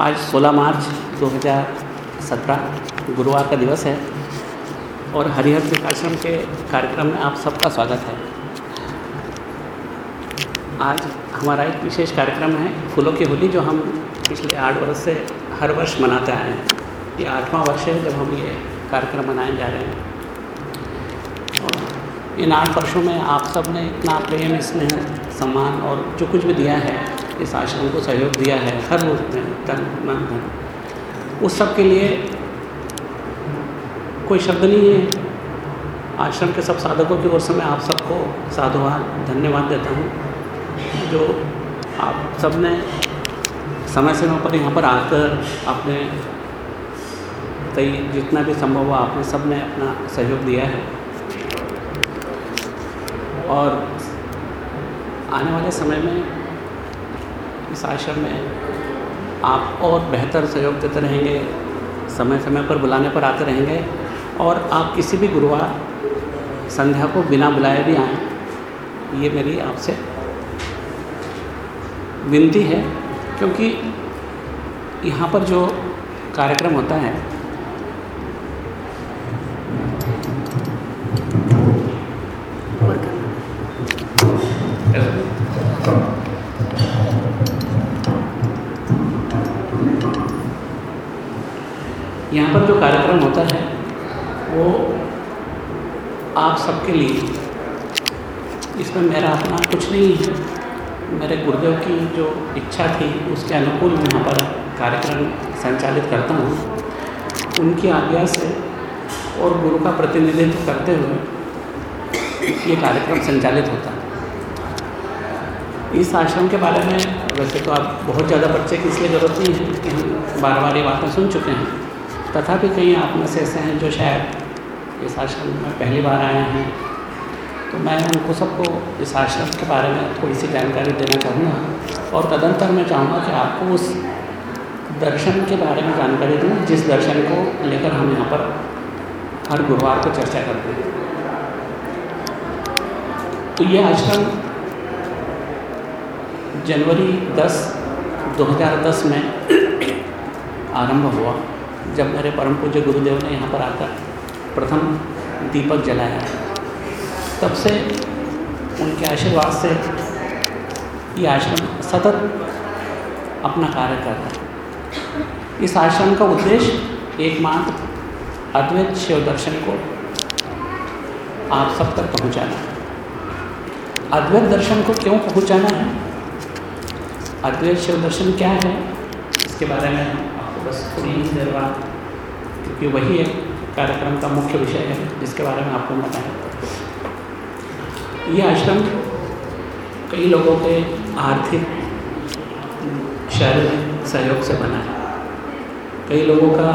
आज 16 मार्च 2017 गुरुवार का दिवस है और हरिहर प्रकाश्रम के कार्यक्रम में आप सबका स्वागत है। आज हमारा एक विशेष कार्यक्रम है फूलों की होली, जो हम पिछले आठ वर्ष से हर वर्ष मनाते आए हैं। ये आठवां वर्ष है जब हम ये कार्यक्रम मनाए जा रहे हैं। और इन आठ वर्षों में आप सबने इतना प्रेम, स्नेह, सम्मान और जो कुछ भी दिया है, इस आश्रम को सहयोग दिया है, हर रूप में तन मन धन उस सब के लिए कोई शब्द नहीं है। आश्रम के सब साधकों की ओर से मैं आप सबको साधुवाद, धन्यवाद देता हूँ, जो आप सबने समय समय पर, यहाँ पर आकर अपने कई, जितना भी संभव हुआ, आपने सबने अपना सहयोग दिया है। और आने वाले समय में इस आश्रम में आप और बेहतर सहयोग देते रहेंगे, समय समय पर बुलाने पर आते रहेंगे और आप किसी भी गुरुवार संध्या को बिना बुलाए भी आएँ, ये मेरी आपसे विनती है। क्योंकि यहाँ पर जो कार्यक्रम होता है यहाँ पर जो कार्यक्रम होता है, वो आप सबके लिए इसमें मेरा अपना कुछ नहीं है। मेरे गुरुदेव की जो इच्छा थी, उसके अनुकूल मैं यहाँ पर कार्यक्रम संचालित करता हूँ। उनकी आज्ञा से और गुरु का प्रतिनिधित्व करते हुए ये कार्यक्रम संचालित होता है। इस आश्रम के बारे में वैसे तो आप बहुत ज़्यादा बच्चे की इसलिए ज़रूरत नहीं है कि हम बार बार ये बातें सुन चुके हैं। तथापि कई आप में से ऐसे हैं जो शायद इस आश्रम में पहली बार आए हैं। तो मैं उनको सबको इस आश्रम के बारे में थोड़ी सी जानकारी देना चाहूँगा और तदंतर मैं चाहूँगा कि आपको उस दर्शन के बारे में जानकारी दूँ, जिस दर्शन को लेकर हम यहाँ पर हर गुरुवार को चर्चा करते हैं। तो ये आश्रम जनवरी 10 2010 में आरंभ हुआ। जब मेरे परम पूज्य गुरुदेव ने यहाँ पर आकर प्रथम दीपक जलाया, तब से उनके आशीर्वाद से ये आश्रम सतत अपना कार्य कर रहा है। इस आश्रम का उद्देश्य एकमात्र अद्वैत शिव दर्शन को आप सब तक पहुँचाना है। अद्वैत दर्शन को क्यों पहुँचाना है? अद्वैत शिव दर्शन क्या है? इसके बारे में बस थोड़ी ही देर बाद, क्योंकि वही एक कार्यक्रम का मुख्य विषय है, जिसके बारे में आपको बताएँ ये आश्रम कई लोगों के आर्थिक शारीरिक सहयोग से बना है। कई लोगों का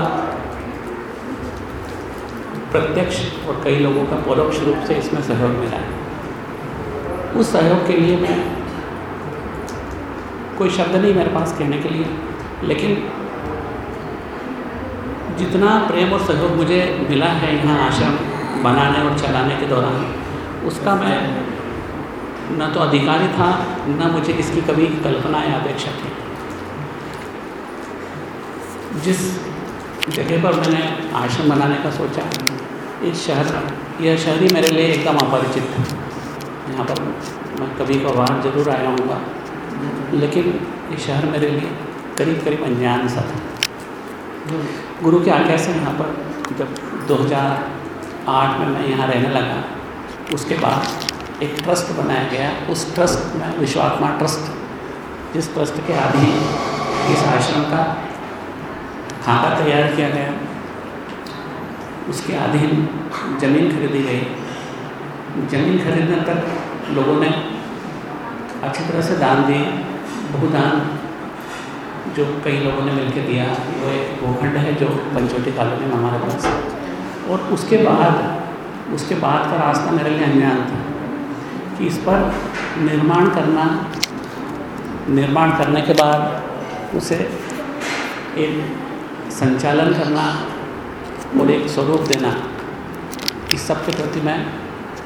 प्रत्यक्ष और कई लोगों का परोक्ष रूप से इसमें सहयोग मिला है। उस सहयोग के लिए मैं कोई शब्द नहीं मेरे पास कहने के लिए, लेकिन जितना प्रेम और सहयोग मुझे मिला है यहाँ आश्रम बनाने और चलाने के दौरान, उसका मैं न तो अधिकारी था, न मुझे इसकी कभी कल्पना या अपेक्षा थी। जिस जगह पर मैंने आश्रम बनाने का सोचा इस शहर यह शहर ही मेरे लिए एकदम अपरिचित था। यहाँ पर मैं कभी कभार ज़रूर आया हूँगा लेकिन ये शहर मेरे लिए करीब करीब अनजान सा था। गुरु की आज्ञा से यहाँ पर जब 2008 में मैं यहाँ रहने लगा, उसके बाद एक ट्रस्ट बनाया गया। उस ट्रस्ट में विश्वात्मा ट्रस्ट जिस ट्रस्ट के अधीन इस आश्रम का खाका तैयार किया गया। उसके अधीन ज़मीन खरीदी गई। ज़मीन खरीदने तक लोगों ने अच्छी तरह से दान दिए। बहुदान जो कई लोगों ने मिलकर दिया वो एक भूखंड है जो पंचवटी कॉलोनी में हमारे पास और उसके बाद उसके बाद का रास्ता मेरे लिए अनजान था कि इस पर निर्माण करना, निर्माण करने के बाद उसे एक संचालन करना और एक स्वरूप देना, इस सब के प्रति मैं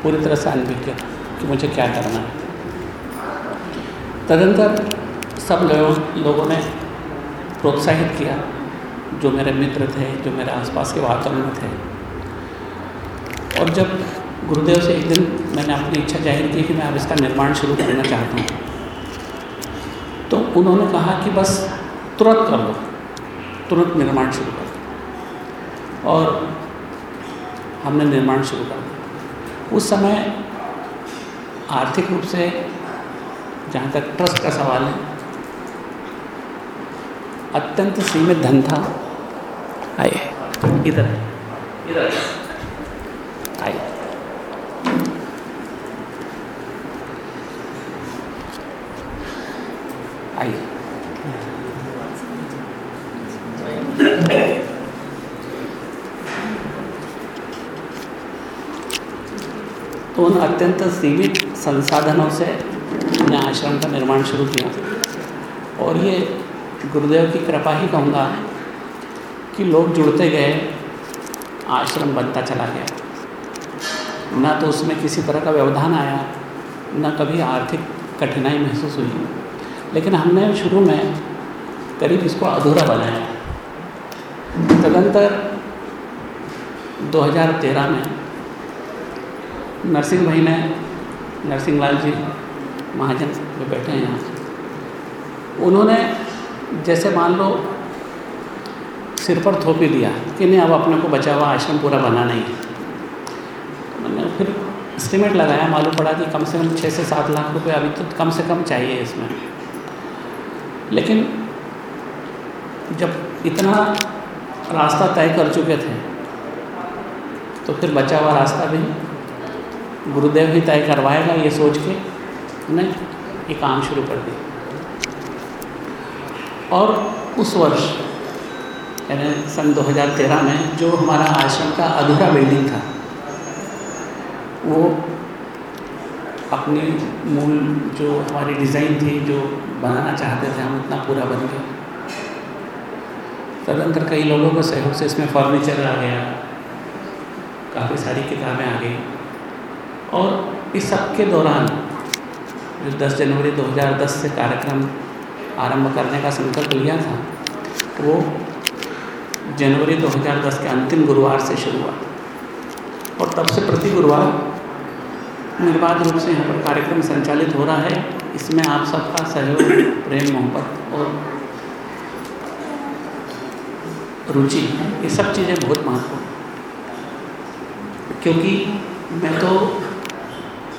पूरी तरह से अनभिज्ञ कि मुझे क्या करना है। तदंतर सब लोग, लोगों ने प्रोत्साहित किया, जो मेरे मित्र थे, जो मेरे आसपास के वातावरण थे। और जब गुरुदेव से एक दिन मैंने अपनी इच्छा ज़ाहिर की कि मैं अब इसका निर्माण शुरू करना चाहता हूँ तो उन्होंने कहा कि बस तुरंत कर लो, तुरंत निर्माण शुरू कर और हमने निर्माण शुरू कर दिया। उस समय आर्थिक रूप से जहाँ तक ट्रस्ट का सवाल है अत्यंत सीमित धन था। आइए। इधर। इधर। आइए। आइए। तो उन अत्यंत सीमित संसाधनों से मैंने आश्रम का निर्माण शुरू किया। और ये गुरुदेव की कृपा ही कहूँगा कि लोग जुड़ते गए, आश्रम बनता चला गया। ना तो उसमें किसी तरह का व्यवधान आया, ना कभी आर्थिक कठिनाई महसूस हुई। लेकिन हमने शुरू में करीब इसको अधूरा बनाया। तदंतर 2013 में नरसिंह भाई ने, नरसिंह लाल जी, महाजन जो बैठे हैं यहाँ, उन्होंने जैसे मान लो सिर पर थोप दिया कि नहीं, अब अपने को बचा हुआ आश्रम पूरा बना नहीं है। मैंने फिर एस्टिमेट लगाया, मालूम पड़ा कि कम से कम छः से सात लाख रुपए अभी तो कम से कम चाहिए इसमें। लेकिन जब इतना रास्ता तय कर चुके थे तो फिर बचा हुआ रास्ता भी गुरुदेव ही तय करवाएगा ये सोच के ने ये काम शुरू कर दिया। और उस वर्ष, यानी सन 2013 में जो हमारा आश्रम का अधूरा बिल्डिंग था, वो अपनी मूल जो हमारी डिज़ाइन थी, जो बनाना चाहते थे, हम उतना पूरा बन गया तदंतर कई लोगों के सहयोग से इसमें फर्नीचर आ गया, काफ़ी सारी किताबें आ गई। और इस सब के दौरान, जो 10 जनवरी 2010 से कार्यक्रम आरंभ करने का संकल्प लिया था, वो जनवरी 2010 के अंतिम गुरुवार से शुरू हुआ। और तब से प्रति गुरुवार निर्बाध रूप से यहाँ पर कार्यक्रम संचालित हो रहा है। इसमें आप सबका सहयोग, प्रेम, मोहब्बत और रुचि ये सब चीज़ें बहुत महत्वपूर्ण क्योंकि मैं तो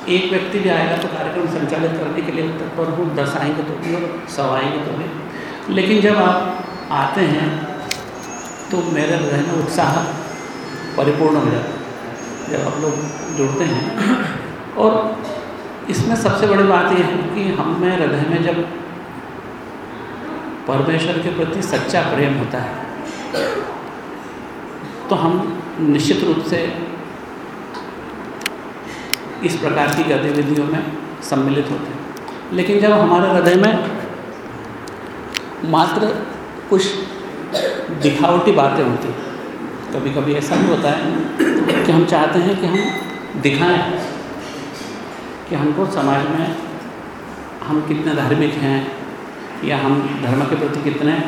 एक व्यक्ति भी आएगा तो कार्यक्रम संचालित करने के लिए तत्पर हूँ, दस आएँगे तो भी और सौ आएँगे तो भी। लेकिन जब आप आते हैं तो मेरे हृदय में उत्साह परिपूर्ण हो जाता है, जब आप लोग जुड़ते हैं। और इसमें सबसे बड़ी बात यह है कि हम में हृदय में जब परमेश्वर के प्रति सच्चा प्रेम होता है तो हम निश्चित रूप से इस प्रकार की गतिविधियों में सम्मिलित होते हैं। लेकिन जब हमारे हृदय में मात्र कुछ दिखावटी बातें होती हैं कभी कभी ऐसा भी होता है कि हम चाहते हैं कि हम दिखाएँ कि हमको समाज में हम कितने धार्मिक हैं या हम धर्म के प्रति कितने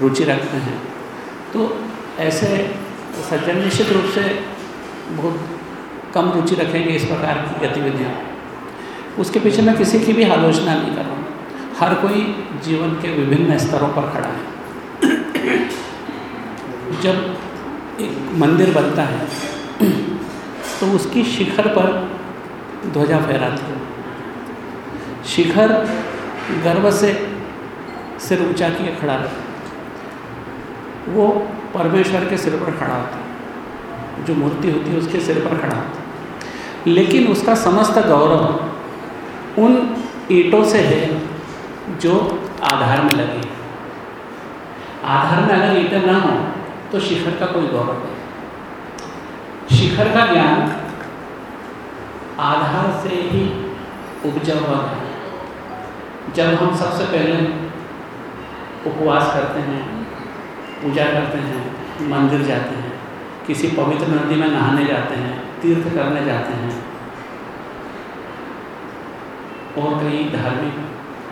रुचि रखते हैं। तो ऐसे सज्जन निश्चित रूप से बहुत कम रुचि रखेंगे इस प्रकार की गतिविधियाँ। उसके पीछे मैं किसी की भी आलोचना नहीं कर रहा हूँ। हर कोई जीवन के विभिन्न स्तरों पर खड़ा है। जब एक मंदिर बनता है तो उसकी शिखर पर ध्वजा फहराती है। शिखर गर्व से सिर ऊँचा किए खड़ा रहता वो परमेश्वर के सिर पर खड़ा होता है। जो मूर्ति होती है, उसके सिर पर खड़ा होता है। लेकिन उसका समस्त गौरव उन ईंटों से है जो आधार में लगी आधार में अगर ईंटें ना हो तो शिखर का कोई गौरव नहीं। शिखर का ज्ञान आधार से ही उपजा हुआ है। जब हम सबसे पहले उपवास करते हैं, पूजा करते हैं, मंदिर जाते हैं, किसी पवित्र नदी में नहाने जाते हैं, तीर्थ करने जाते हैं और कई धार्मिक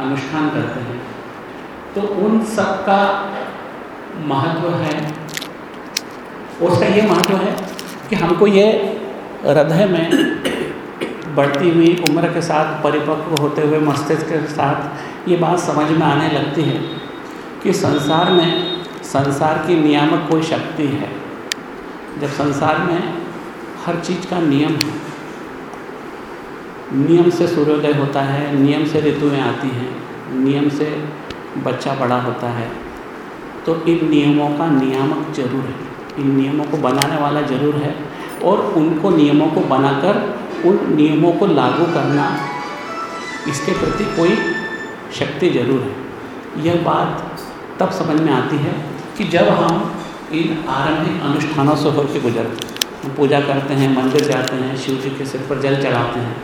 अनुष्ठान करते हैं। तो उन सब का महत्व है। उसका ये महत्व है कि हमको ये हृदय में बढ़ती हुई उम्र के साथ, परिपक्व होते हुए, मस्तिष्क के साथ ये बात समझ में आने लगती है कि संसार में, संसार की नियामक कोई शक्ति है। जब संसार में हर चीज़ का नियम है नियम से सूर्योदय होता है, नियम से ऋतुएँ आती हैं, नियम से बच्चा बड़ा होता है तो इन नियमों का नियामक ज़रूर है। इन नियमों को बनाने वाला ज़रूर है और उनको नियमों को बनाकर उन नियमों को लागू करना इसके प्रति कोई शक्ति ज़रूर है। यह बात तब समझ में आती है कि जब हम इन आरंभिक अनुष्ठानों से होकर गुजरते हम पूजा करते हैं, मंदिर जाते हैं, शिव जी के सिर पर जल चढ़ाते हैं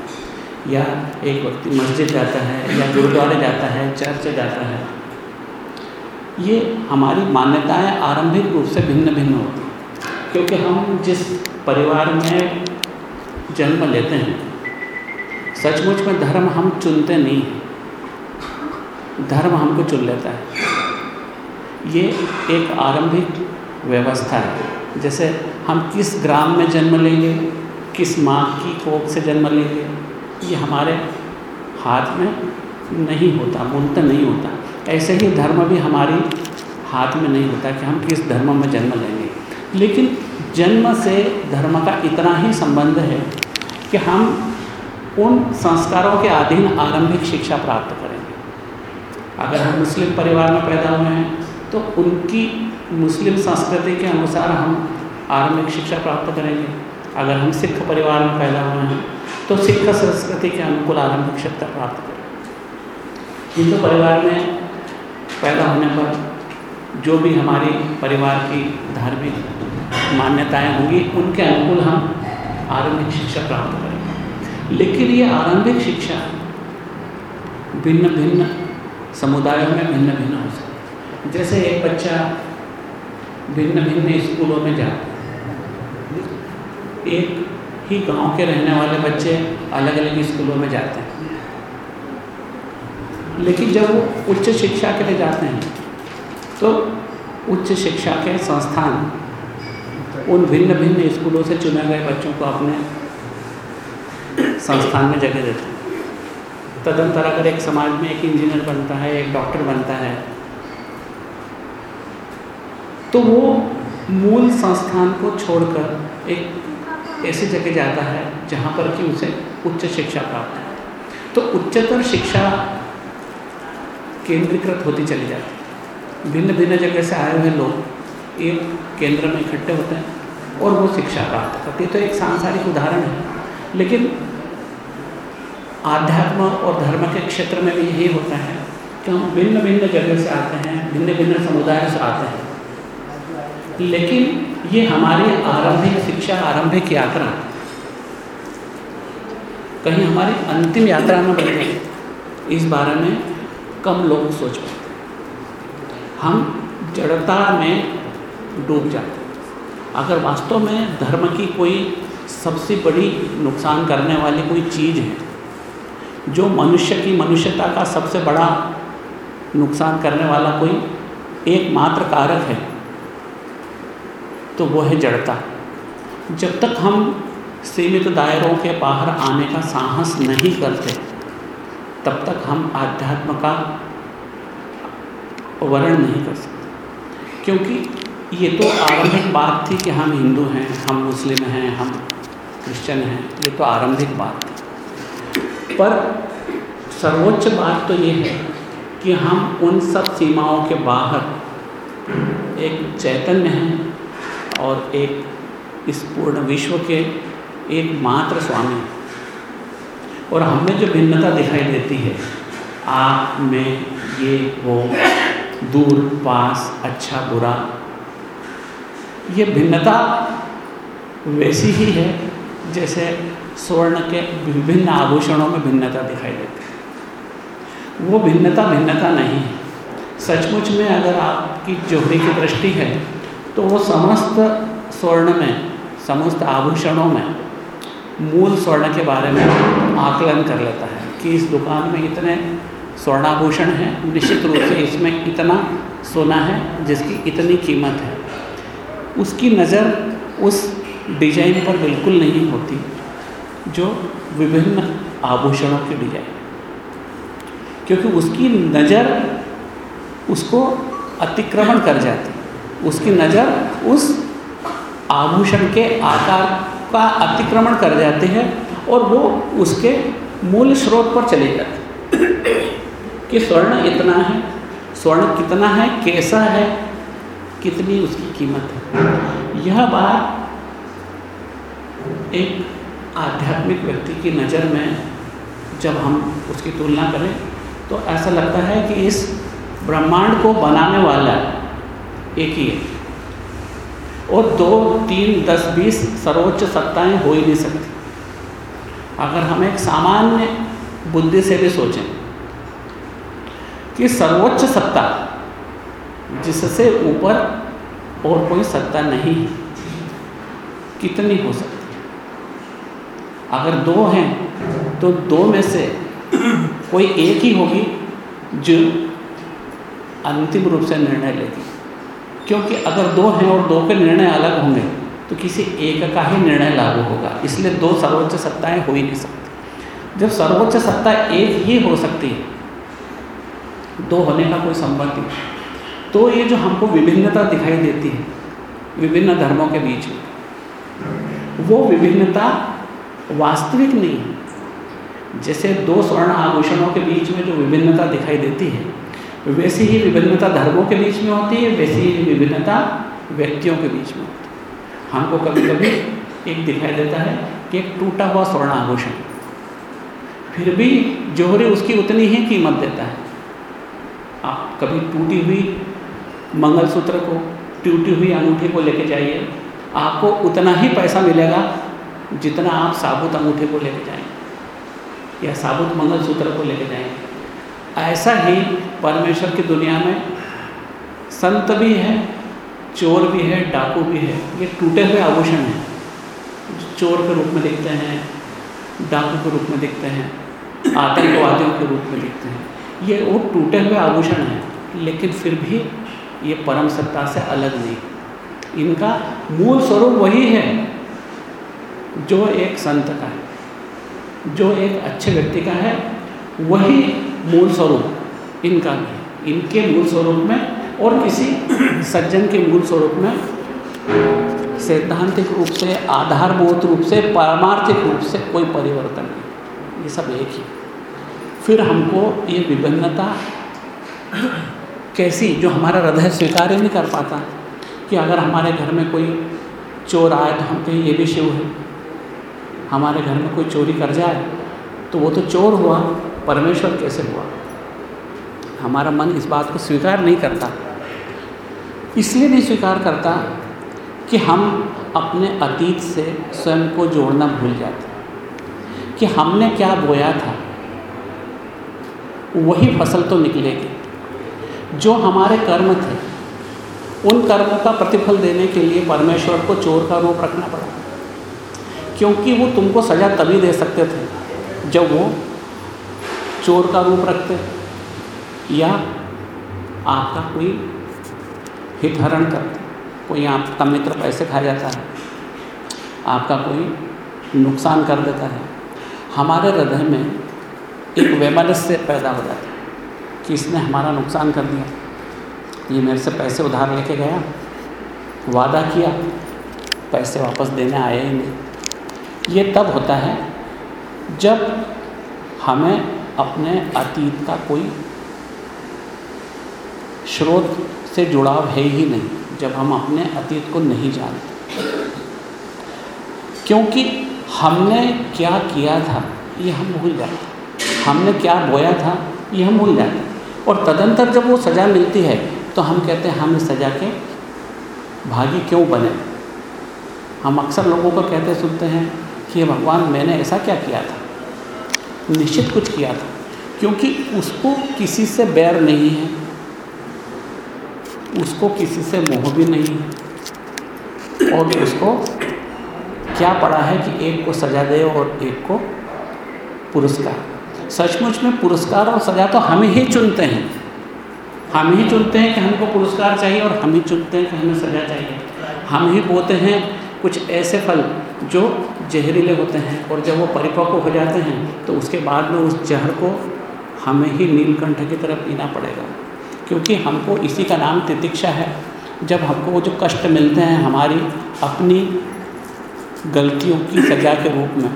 या एक व्यक्ति मस्जिद जाता है या गुरुद्वारे जाता है, चर्च जाता है, ये हमारी मान्यताएँ आरंभिक रूप से भिन्न भिन्न होती हैं। क्योंकि हम जिस परिवार में जन्म लेते हैं, सचमुच में धर्म हम चुनते नहीं हैं। धर्म हमको चुन लेता है। ये एक आरंभिक व्यवस्था है। जैसे हम किस ग्राम में जन्म लेंगे, किस माँ की कोख से जन्म लेंगे ये हमारे हाथ में नहीं होता मूलतः नहीं होता। ऐसे ही धर्म भी हमारी हाथ में नहीं होता कि हम किस धर्म में जन्म लेंगे। लेकिन जन्म से धर्म का इतना ही संबंध है कि हम उन संस्कारों के अधीन आरंभिक शिक्षा प्राप्त करेंगे। अगर हम मुस्लिम परिवार में पैदा हुए हैं तो उनकी मुस्लिम संस्कृति के अनुसार हम आरंभिक शिक्षा प्राप्त करेंगे। अगर हम सिख परिवार में पैदा हुए हैं तो सिख संस्कृति के अनुकूल आरंभिक शिक्षा प्राप्त करें। हिंदू परिवार में पैदा होने पर जो भी हमारी परिवार की धार्मिक मान्यताएँ होंगी, उनके अनुकूल हम आरंभिक शिक्षा प्राप्त करेंगे लेकिन ये आरंभिक शिक्षा भिन्न भिन्न समुदायों में भिन्न भिन्न हो सकती जैसे एक बच्चा भिन्न भिन्न स्कूलों में जाता एक ही गाँव के रहने वाले बच्चे अलग अलग स्कूलों में जाते हैं। लेकिन जब वो उच्च शिक्षा के लिए जाते हैं तो उच्च शिक्षा के संस्थान उन भिन्न भिन्न स्कूलों से चुने गए बच्चों को अपने संस्थान में जगह देते हैं। तदंतर अगर एक समाज में एक इंजीनियर बनता है, एक डॉक्टर बनता है तो वो मूल संस्थान को छोड़कर एक ऐसी जगह जाता है जहाँ पर कि उसे उच्च शिक्षा प्राप्त है। तो उच्चतर शिक्षा केंद्रीकृत होती चली जाती है। भिन्न भिन्न जगह से आए हुए लोग एक केंद्र में इकट्ठे होते हैं और वो शिक्षा प्राप्त करते तो एक सांसारिक उदाहरण है। लेकिन आध्यात्म और धर्म के क्षेत्र में भी यही होता है कि हम भिन्न भिन्न जगह से आते हैं, भिन्न भिन्न समुदाय से आते हैं। लेकिन ये हमारी आरंभिक शिक्षा, आरंभिक यात्रा। कहीं हमारी अंतिम यात्रा में बन गई इस बारे में कम लोग सोच पाते हम जड़ता में डूब जाते अगर वास्तव में धर्म की कोई सबसे बड़ी नुकसान करने वाली कोई चीज़ है, जो मनुष्य की मनुष्यता का सबसे बड़ा नुकसान करने वाला कोई एकमात्र कारक है तो वो है जड़ता। जब तक हम सीमित दायरों के बाहर आने का साहस नहीं करते, तब तक हम आध्यात्म का वर्ण नहीं कर सकते। क्योंकि ये तो आरंभिक बात थी कि हम हिंदू हैं, हम मुस्लिम हैं, हम क्रिश्चियन हैं, ये तो आरंभिक बात थी। पर सर्वोच्च बात तो ये है कि हम उन सब सीमाओं के बाहर एक चैतन्य हैं और एक इस पूर्ण विश्व के एकमात्र स्वामी। और हमें जो भिन्नता दिखाई देती है, आप में ये वो दूर, पास अच्छा बुरा, ये भिन्नता वैसी ही है जैसे स्वर्ण के विभिन्न आभूषणों में भिन्नता दिखाई देती है। वो भिन्नता भिन्नता नहीं है। सचमुच में अगर आपकी जोहरी की दृष्टि है तो वो समस्त स्वर्ण में, समस्त आभूषणों में, मूल स्वर्ण के बारे में आकलन कर लेता है कि इस दुकान में इतने स्वर्णाभूषण है। निश्चित रूप से इसमें इतना सोना है जिसकी इतनी कीमत है। उसकी नज़र उस डिज़ाइन पर बिल्कुल नहीं होती, जो विभिन्न आभूषणों की डिज़ाइन। क्योंकि उसकी नज़र उसको अतिक्रमण कर जाती। उसकी नज़र उस आभूषण के आकार का अतिक्रमण कर जाती है और वो उसके मूल स्रोत पर चले जाते कि स्वर्ण इतना है, स्वर्ण कितना है, कैसा है, कितनी उसकी कीमत है। यह बात एक आध्यात्मिक व्यक्ति की नज़र में जब हम उसकी तुलना करें तो ऐसा लगता है कि इस ब्रह्मांड को बनाने वाला एक ही है। और दो, तीन, दस, बीस सर्वोच्च सत्ताएँ हो ही नहीं सकती। अगर हम एक सामान्य बुद्धि से भी सोचें कि सर्वोच्च सत्ता जिससे ऊपर और कोई सत्ता नहीं है, कितनी हो सकती अगर दो हैं तो दो में से कोई एक ही होगी जो अंतिम रूप से निर्णय लेगी। क्योंकि अगर दो हैं और दो के निर्णय अलग होंगे तो किसी एक का ही निर्णय लागू होगा। इसलिए दो सर्वोच्च सत्ताएँ हो ही नहीं सकती। जब सर्वोच्च सत्ता एक ही हो सकती है, दो होने का कोई संबंध नहीं। तो ये जो हमको विभिन्नता दिखाई देती है, विभिन्न धर्मों के बीच में, वो विभिन्नता वास्तविक नहीं है। जैसे दो स्वर्ण आभूषणों के बीच में जो विभिन्नता दिखाई देती है वैसी ही विभिन्नता धर्मों के बीच में होती है, वैसी ही विभिन्नता व्यक्तियों के बीच में होती है। हमको कभी कभी एक दिखाई देता है कि एक टूटा हुआ स्वर्ण आभूषण फिर भी जोहरी उसकी उतनी ही कीमत देता है। आप कभी टूटी हुई मंगलसूत्र को, टूटी हुई अंगूठी को लेके जाइए, आपको उतना ही पैसा मिलेगा जितना आप साबुत अंगूठे को लेके जाएँगे या साबुत मंगलसूत्र को लेके जाएँगे। ऐसा ही परमेश्वर की दुनिया में संत भी है, चोर भी है, डाकू भी है। ये टूटे हुए आभूषण हैं। चोर के रूप में दिखते हैं, डाकू के रूप में दिखते हैं, आतंकवादियों के रूप में दिखते हैं। ये वो टूटे हुए आभूषण हैं, लेकिन फिर भी ये परम सत्ता से अलग नहीं। इनका मूल स्वरूप वही है, जो एक संत का है, जो एक अच्छे व्यक्ति का है वही मूल स्वरूप। इनका भी है इनके मूल स्वरूप में और किसी सज्जन के मूल स्वरूप में सैद्धांतिक रूप से, आधारभूत रूप से, पारमार्थिक रूप से कोई परिवर्तन नहीं। ये सब एक ही। फिर हमको ये विभिन्नता कैसी, जो हमारा हृदय स्वीकार ही नहीं कर पाता कि अगर हमारे घर में कोई चोर आए तो हम कहें, ये भी शिव है। हमारे घर में कोई चोरी कर जाए तो वो तो चोर हुआ। परमेश्वर कैसे हुआ? हमारा मन इस बात को स्वीकार नहीं करता, इसलिए नहीं स्वीकार करता कि हम अपने अतीत से स्वयं को जोड़ना भूल जाते। कि हमने क्या बोया था, वही फ़सल तो निकलेगी। जो हमारे कर्म थे, उन कर्मों का प्रतिफल देने के लिए परमेश्वर को चोर का रूप रखना पड़ा। क्योंकि वो तुमको सज़ा तभी दे सकते थे, जब वो चोर का रूप रखते हैं। या आपका कोई हितहरण करते कोई आपका मित्र पैसे खा जाता है। आपका कोई नुकसान कर देता है। हमारे हृदय में एक वैमनस्य पैदा हो जाता है कि इसने हमारा नुकसान कर दिया। ये मेरे से पैसे उधार लेके गया, वादा किया, पैसे वापस देने आए ही नहीं। ये तब होता है जब हमें अपने अतीत का कोई स्रोत से जुड़ाव है ही नहीं, जब हम अपने अतीत को नहीं जानते। क्योंकि हमने क्या किया था, ये हम भूल जाते हमने क्या बोया था, ये हम भूल जाते और तदंतर जब वो सज़ा मिलती है तो हम कहते हैं, हम इस सज़ा के भागी क्यों बने? हम अक्सर लोगों को कहते सुनते हैं कि भगवान, मैंने ऐसा क्या किया था? निश्चित कुछ किया था, क्योंकि उसको किसी से बैर नहीं है, उसको किसी से मोह भी नहीं है, और उसको क्या पड़ा है कि एक को सजा दे और एक को पुरस्कार। सचमुच में पुरस्कार और सजा तो हम ही चुनते हैं। हम ही चुनते हैं कि हमको पुरस्कार चाहिए और हम ही चुनते हैं कि हमें सजा चाहिए। हम ही बोते हैं, कुछ ऐसे फल जो जहरीले होते हैं और जब वो परिपक्व हो जाते हैं तो उसके बाद में उस जहर को हमें ही नीलकंठ की तरफ़ पीना पड़ेगा। क्योंकि हमको इसी का नाम तितिक्षा है। जब हमको वो जो कष्ट मिलते हैं हमारी अपनी गलतियों की सजा के रूप में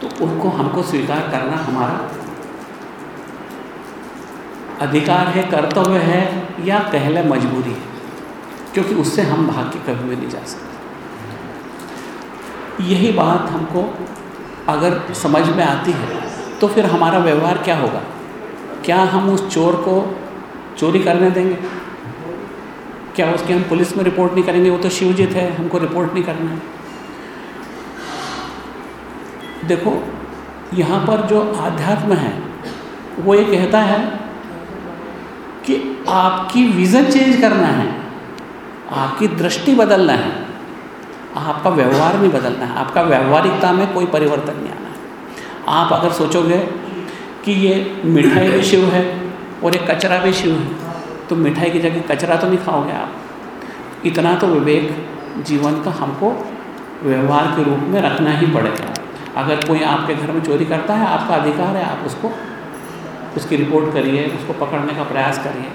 तो उनको हमको स्वीकार करना हमारा अधिकार है, कर्तव्य है या कहले मजबूरी है, क्योंकि उससे हम भाग के कभी भी नहीं जा सकते। यही बात हमको अगर समझ में आती है तो फिर हमारा व्यवहार क्या होगा? क्या हम उस चोर को चोरी करने देंगे? क्या उसकी हम पुलिस में रिपोर्ट नहीं करेंगे? वो तो शिवजित है, हमको रिपोर्ट नहीं करना है। देखो, यहाँ पर जो आध्यात्म है, वो ये कहता है कि आपकी विज़न चेंज करना है, आपकी दृष्टि बदलना है। आपका व्यवहार नहीं बदलना है, आपका व्यवहारिकता में कोई परिवर्तन नहीं आना है। आप अगर सोचोगे कि ये मिठाई भी शिव है और एक कचरा भी शिव है तो मिठाई की जगह कचरा तो नहीं खाओगे आप। इतना तो विवेक जीवन का हमको व्यवहार के रूप में रखना ही पड़ेगा। अगर कोई आपके घर में चोरी करता है, आपका अधिकार है, आप उसको, उसकी रिपोर्ट करिए, उसको पकड़ने का प्रयास करिए।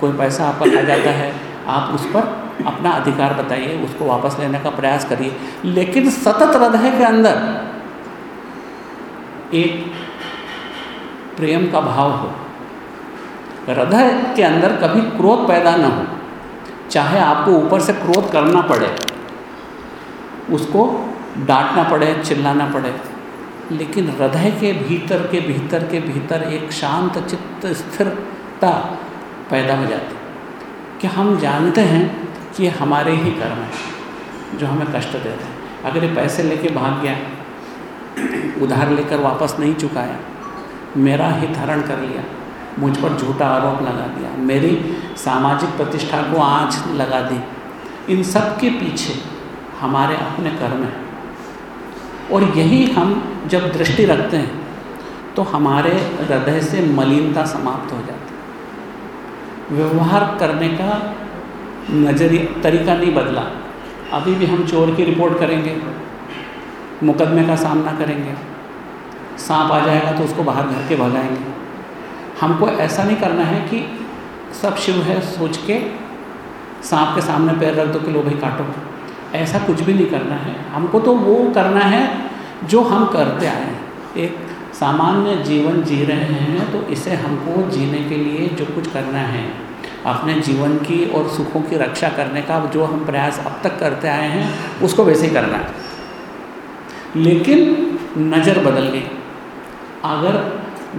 कोई पैसा आपका खा जाता है, आप उस पर अपना अधिकार बताइए, उसको वापस लेने का प्रयास करिए। लेकिन सतत हृदय के अंदर एक प्रेम का भाव हो। हृदय के अंदर कभी क्रोध पैदा न हो। चाहे आपको ऊपर से क्रोध करना पड़े, उसको डांटना पड़े, चिल्लाना पड़े, लेकिन हृदय के भीतर के भीतर के भीतर एक शांत चित्त स्थिरता पैदा हो जाती। कि हम जानते हैं कि ये हमारे ही कर्म हैं, जो हमें कष्ट दे रहे हैं। अगर ये पैसे लेके भाग गया, उधार लेकर वापस नहीं चुकाया, मेरा हित हरण कर लिया, मुझ पर झूठा आरोप लगा दिया, मेरी सामाजिक प्रतिष्ठा को आँच लगा दी, इन सब के पीछे हमारे अपने कर्म हैं। और यही हम जब दृष्टि रखते हैं तो हमारे हृदय से मलिनता समाप्त हो जाती है। व्यवहार करने का नज़रिया तरीका नहीं बदला। अभी भी हम चोर की रिपोर्ट करेंगे, मुकदमे का सामना करेंगे। सांप आ जाएगा तो उसको बाहर घर के भगाएँगे। हमको ऐसा नहीं करना है कि सब शिव है सोच के सांप के सामने पैर रख दो कि लो भाई काटो। ऐसा कुछ भी नहीं करना है। हमको तो वो करना है जो हम करते आए हैं। एक सामान्य जीवन जी रहे हैं तो इसे हमको जीने के लिए जो कुछ करना है। अपने जीवन की और सुखों की रक्षा करने का जो हम प्रयास अब तक करते आए हैं, उसको वैसे ही करना है। लेकिन नज़र बदल गई अगर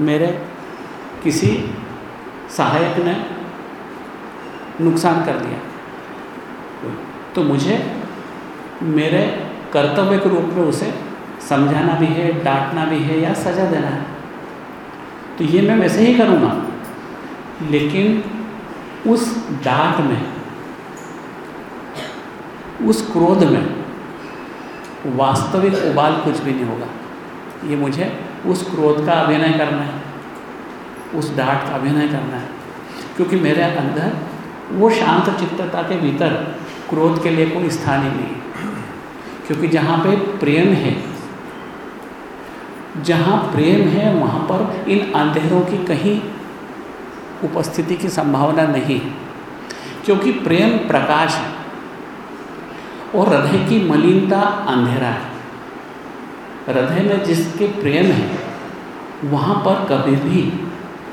मेरे किसी सहायक ने नुकसान कर दिया तो मुझे मेरे कर्तव्य के रूप में उसे समझाना भी है, डांटना भी है या सज़ा देना है। तो ये मैं वैसे ही करूँगा। लेकिन उस डांट में, उस क्रोध में वास्तविक उबाल कुछ भी नहीं होगा। ये मुझे उस क्रोध का अभिनय करना है, उस डांट का अभिनय करना है। क्योंकि मेरे अंदर वो शांत चित्तता के भीतर क्रोध के लिए कोई स्थान ही नहीं है। क्योंकि जहाँ पे प्रेम है, जहाँ प्रेम है, वहाँ पर इन अंधेरों की कहीं उपस्थिति की संभावना नहीं है, क्योंकि प्रेम प्रकाश है और हृदय की मलिनता अंधेरा है। हृदय में जिसके प्रेम है, वहाँ पर कभी भी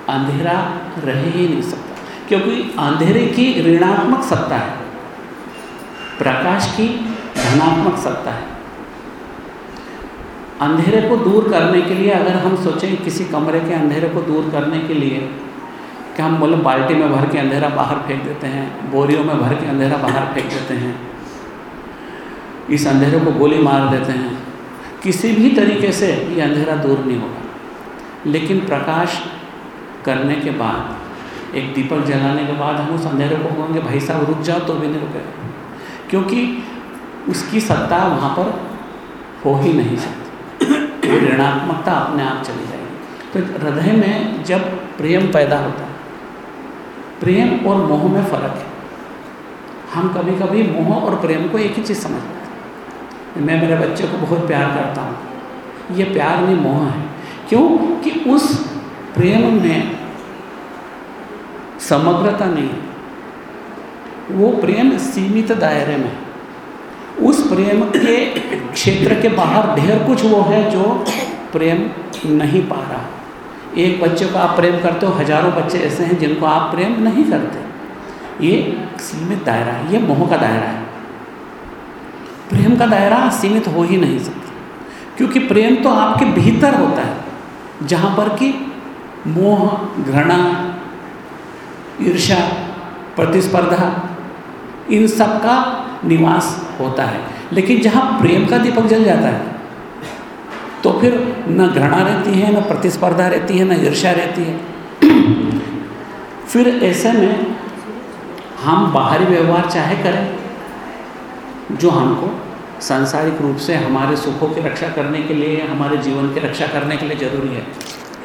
अंधेरा रह ही नहीं सकता, क्योंकि अंधेरे की ऋणात्मक सत्ता है, प्रकाश की धनात्मक सत्ता है। अंधेरे को दूर करने के लिए अगर हम सोचें किसी कमरे के अंधेरे को दूर करने के लिए कि हम बोले, बाल्टी में भर के अंधेरा बाहर फेंक देते हैं, बोरियों में भर के अंधेरा बाहर फेंक देते हैं, इस अंधेरे को गोली मार देते हैं। किसी भी तरीके से ये अंधेरा दूर नहीं होगा। लेकिन प्रकाश करने के बाद, एक दीपक जलाने के बाद हम उस अंधेरे को कहेंगे भाई साहब, रुक जाओ तो भी नहीं रुकेगा। क्योंकि उसकी सत्ता वहाँ पर हो ही नहीं सकती। ऋणात्मकता अपने आप चली जाएगी। तो हृदय में जब प्रेम पैदा होता है प्रेम और मोह में फ़र्क है। हम कभी कभी मोह और प्रेम को एक ही चीज़ समझ हैं। मैं मेरे बच्चे को बहुत प्यार करता हूँ। ये प्यार नहीं मोह है। क्यों? कि उस प्रेम में समग्रता नहीं वो प्रेम सीमित दायरे में उस प्रेम के क्षेत्र के बाहर ढेर कुछ वो है जो प्रेम नहीं पा रहा। एक बच्चे को आप प्रेम करते हो, हज़ारों बच्चे ऐसे हैं जिनको आप प्रेम नहीं करते। ये सीमित दायरा है, ये मोह का दायरा है। प्रेम का दायरा सीमित हो ही नहीं सकता। क्योंकि प्रेम तो आपके भीतर होता है, जहाँ पर कि मोह, घृणा ईर्षा प्रतिस्पर्धा, इन सब का निवास होता है। लेकिन जहाँ प्रेम का दीपक जल जाता है तो फिर न घृणा रहती है, न प्रतिस्पर्धा रहती है, न ईर्ष्या रहती है। फिर ऐसे में हम बाहरी व्यवहार चाहे करें, जो हमको सांसारिक रूप से हमारे सुखों की रक्षा करने के लिए, हमारे जीवन की रक्षा करने के लिए ज़रूरी है।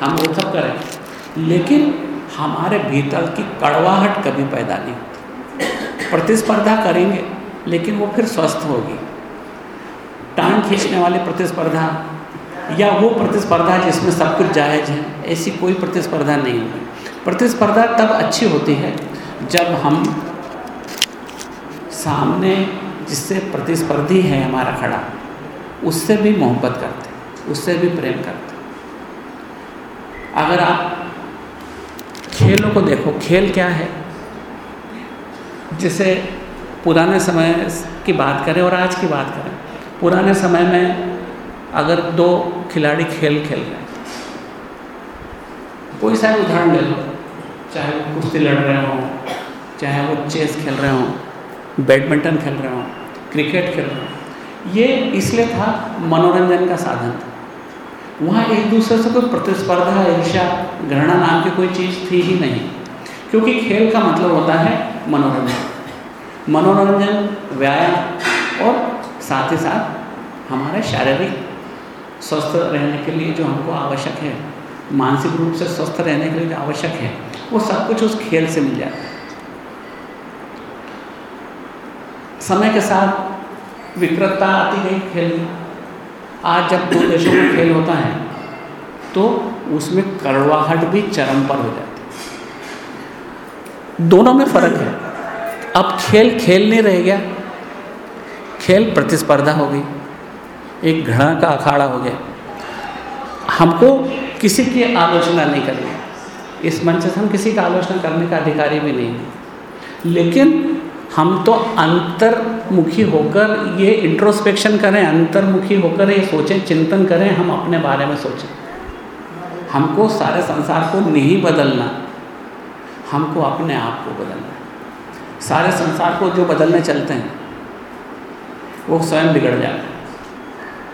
हम वो सब करें, लेकिन हमारे भीतर की कड़वाहट कभी पैदा नहीं होती। प्रतिस्पर्धा करेंगे, लेकिन वो फिर स्वस्थ होगी। टांग खींचने वाली प्रतिस्पर्धा या वो प्रतिस्पर्धा जिसमें सब कुछ जायज़ है, ऐसी कोई प्रतिस्पर्धा नहीं होगी। प्रतिस्पर्धा तब अच्छी होती है जब हम सामने जिससे प्रतिस्पर्धी है हमारा खड़ा, उससे भी मोहब्बत करते, उससे भी प्रेम करते। अगर आप खेलों को देखो, खेल क्या है? जैसे पुराने समय की बात करें और आज की बात करें, पुराने समय में अगर दो खिलाड़ी खेल खेल रहे हैं। कोई सा उदाहरण ले लो, चाहे वो कुश्ती लड़ रहे हों, चाहे वो चेस खेल रहे हों, बैडमिंटन खेल रहे हों, क्रिकेट खेल रहे हों, ये इसलिए था मनोरंजन का साधन था। वहाँ एक दूसरे से कोई प्रतिस्पर्धा ईर्षा घृणा नाम की कोई चीज़ थी ही नहीं। क्योंकि खेल का मतलब होता है मनोरंजन। मनोरंजन, व्यायाम और साथ ही साथ हमारे शारीरिक स्वस्थ रहने के लिए जो हमको आवश्यक है, मानसिक रूप से स्वस्थ रहने के लिए जो आवश्यक है, वो सब कुछ उस खेल से मिल जाता है। समय के साथ विकृतता आती गई खेल में। आज जब दो देशों में खेल होता है तो उसमें कड़वाहट भी चरम पर हो जाती दोनों में फ़र्क है। अब खेल खेल नहीं रह गया, खेल प्रतिस्पर्धा हो गई। एक घृणा का अखाड़ा हो गया। हमको किसी की आलोचना नहीं करनी। इस मंच से हम किसी का आलोचना करने का अधिकारी भी नहीं है। लेकिन हम तो अंतर्मुखी होकर ये इंट्रोस्पेक्शन करें, अंतर्मुखी होकर ये सोचें, चिंतन करें, हम अपने बारे में सोचें। हमको सारे संसार को नहीं बदलना। हमको अपने आप को बदलना। सारे संसार को जो बदलने चलते हैं, वो स्वयं बिगड़ जाते हैं।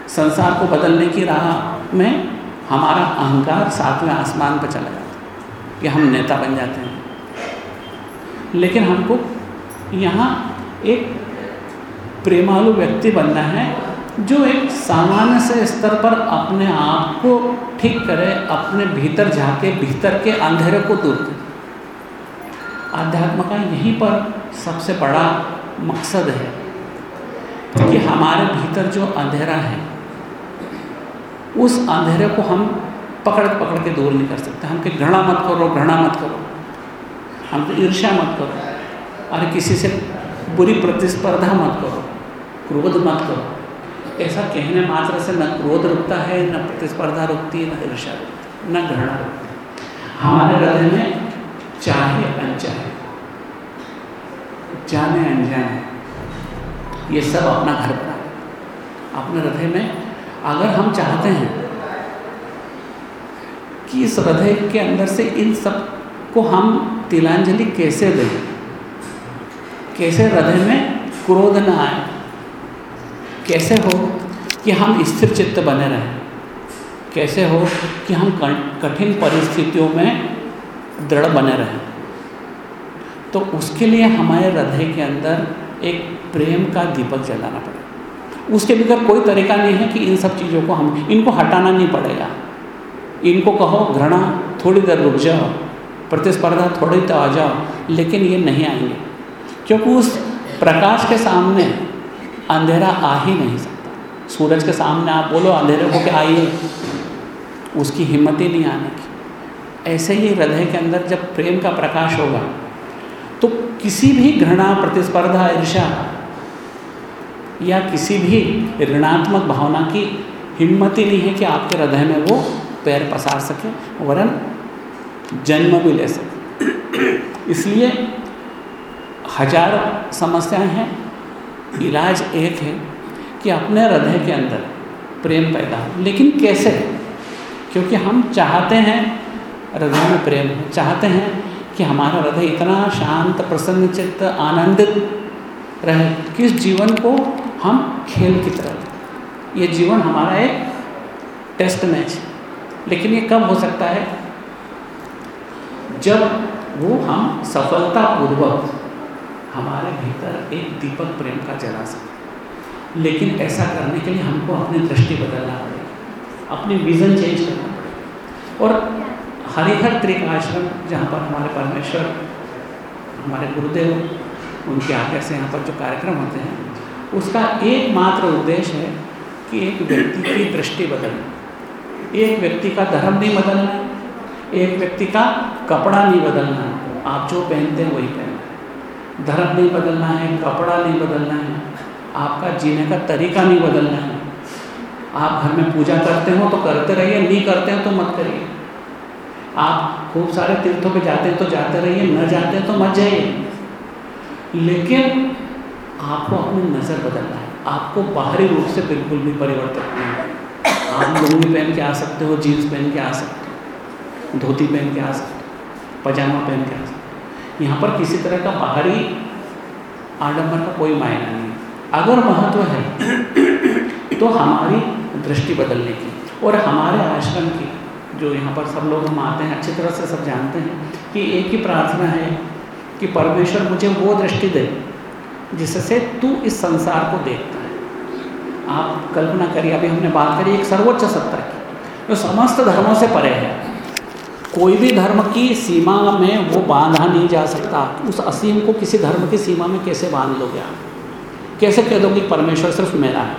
संसार को बदलने की राह में हमारा अहंकार सातवें आसमान पर चला जाता है कि हम नेता बन जाते हैं। लेकिन हमको यहाँ एक प्रेमालु व्यक्ति बनना है जो एक सामान्य से स्तर पर अपने आप को ठीक करे, अपने भीतर जाके, भीतर के अंधेरे को दूर करे। आध्यात्म का यहीं पर सबसे बड़ा मकसद है कि हमारे भीतर जो अंधेरा है उस अंधेरे को हम पकड़ पकड़ के दूर नहीं कर सकते। हम कि घृणा मत करो, घृणा मत करो। हम तो ईर्ष्या मत करो। अरे किसी से बुरी प्रतिस्पर्धा मत करो, क्रोध मत करो। ऐसा कहने मात्र से न क्रोध रुकता है, न प्रतिस्पर्धा रुकती है, न ईर्ष्या रुकती, न घृणा रुकती। हमारे हृदय में चाहे अनचाहे, जाने अनजाने, ये सब अपना घर बना अपने हृदय में अगर हम चाहते हैं कि इस हृदय के अंदर से इन सबको हम तिलांजलि कैसे दें? कैसे हृदय में क्रोध न आए? कैसे हो कि हम स्थिर चित्त बने रहें? कैसे हो कि हम कठिन परिस्थितियों में दृढ़ बने रहें? तो उसके लिए हमारे हृदय के अंदर एक प्रेम का दीपक जलाना पड़ेगा। उसके बगैर कोई तरीका नहीं है कि इन सब चीज़ों को हम, इनको हटाना नहीं पड़ेगा। इनको कहो, घृणा, थोड़ी देर रुक जाओ, प्रतिस्पर्धा थोड़ी तो आ जाओ, लेकिन ये नहीं आएँगे। क्योंकि उस प्रकाश के सामने अंधेरा आ ही नहीं सकता। सूरज के सामने आप बोलो, अंधेरे को क्या आइए, उसकी हिम्मत ही नहीं आने की। ऐसे ही हृदय के अंदर जब प्रेम का प्रकाश होगा तो किसी भी घृणा, प्रतिस्पर्धा ईर्षा या किसी भी ऋणात्मक भावना की हिम्मत ही नहीं है कि आपके हृदय में वो पैर पसार सके, वरन जन्म भी ले सके। इसलिए हज़ार समस्याएँ हैं। इलाज एक है कि अपने हृदय के अंदर प्रेम पैदा हो। लेकिन कैसे? क्योंकि हम चाहते हैं हृदय में प्रेम चाहते हैं कि हमारा हृदय इतना शांत, प्रसन्न, चित्त, आनंदित रहे किस जीवन को हम खेल की तरह ये जीवन हमारा एक टेस्ट मैच है। लेकिन ये कब हो सकता है? जब वो हम सफलतापूर्वक हमारे भीतर एक दीपक प्रेम का जला सके। लेकिन ऐसा करने के लिए हमको अपनी दृष्टि बदलना पड़ेगा। अपनी विज़न चेंज करना पड़ेगा। और हरिहर त्रिकाश्रम, जहाँ पर हमारे परमेश्वर, हमारे गुरुदेव, उनके आगे से यहाँ पर जो कार्यक्रम होते हैं उसका एकमात्र उद्देश्य है कि एक व्यक्ति की दृष्टि बदलना। एक व्यक्ति का धर्म नहीं बदलना एक व्यक्ति का कपड़ा नहीं बदलना आप जो पहनते हैं वही पहनना धर्म नहीं बदलना है, कपड़ा नहीं बदलना है, आपका जीने का तरीका नहीं बदलना है। आप घर में पूजा करते हो तो करते रहिए, नहीं करते हो तो मत करिए। आप खूब सारे तीर्थों पे जाते हैं तो जाते रहिए, न जाते हैं तो मत जाइए। लेकिन आपको अपनी नज़र बदलना है। आपको बाहरी रूप से बिल्कुल भी परिवर्तित नहीं है। आप लुंगी पहन के आ सकते हो, जीन्स पहन के आ सकते हो, धोती पहन के आ सकते हो, पजामा पहन के आ सकते हो। यहाँ पर किसी तरह का बाहरी आडम्बर का कोई मायना नहीं अगर महत्व है तो हमारी दृष्टि बदलने की और हमारे आश्रम की, जो यहाँ पर सब लोग हम आते हैं, अच्छी तरह से सब जानते हैं कि एक ही प्रार्थना है कि परमेश्वर मुझे वो दृष्टि दे जिससे तू इस संसार को देखता है। आप कल्पना करिए, अभी हमने बात करी, एक सर्वोच्च सत्ता की, जो समस्त धर्मों से परे है। कोई भी धर्म की सीमा में वो बांधा नहीं जा सकता। उस असीम को किसी धर्म की सीमा में कैसे बाँध लोगे आप? कैसे कह दो कि परमेश्वर सिर्फ़ मेरा है?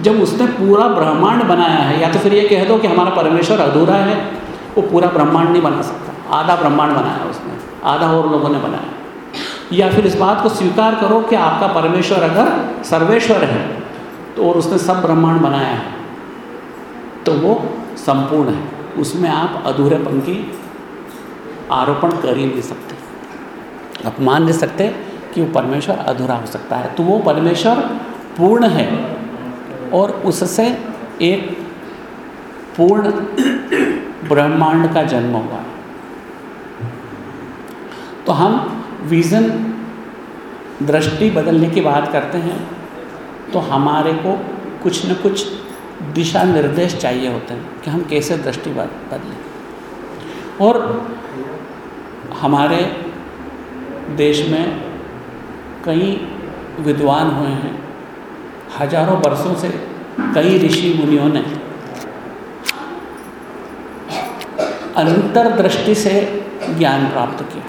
जब उसने पूरा ब्रह्मांड बनाया है, या तो फिर ये कह दो कि हमारा परमेश्वर अधूरा है, वो पूरा ब्रह्मांड नहीं बना सकता। आधा ब्रह्मांड बनाया उसने, आधा और लोगों ने बनाया। या फिर इस बात को स्वीकार करो कि आपका परमेश्वर अगर सर्वेश्वर है तो और उसने सब ब्रह्मांड बनाया है तो वो संपूर्ण है। उसमें आप अधूरेपन की आरोपण कर ही नहीं सकते। आप मान नहीं सकते कि वो परमेश्वर अधूरा हो सकता है। तो वो परमेश्वर पूर्ण है और उससे एक पूर्ण ब्रह्मांड का जन्म हुआ। तो हम विज़न दृष्टि बदलने की बात करते हैं तो हमारे को कुछ न कुछ दिशा निर्देश चाहिए होते हैं कि हम कैसे दृष्टि बदलें। और हमारे देश में कई विद्वान हुए हैं, हज़ारों वर्षों से कई ऋषि मुनियों ने अंतर्दृष्टि से ज्ञान प्राप्त किया।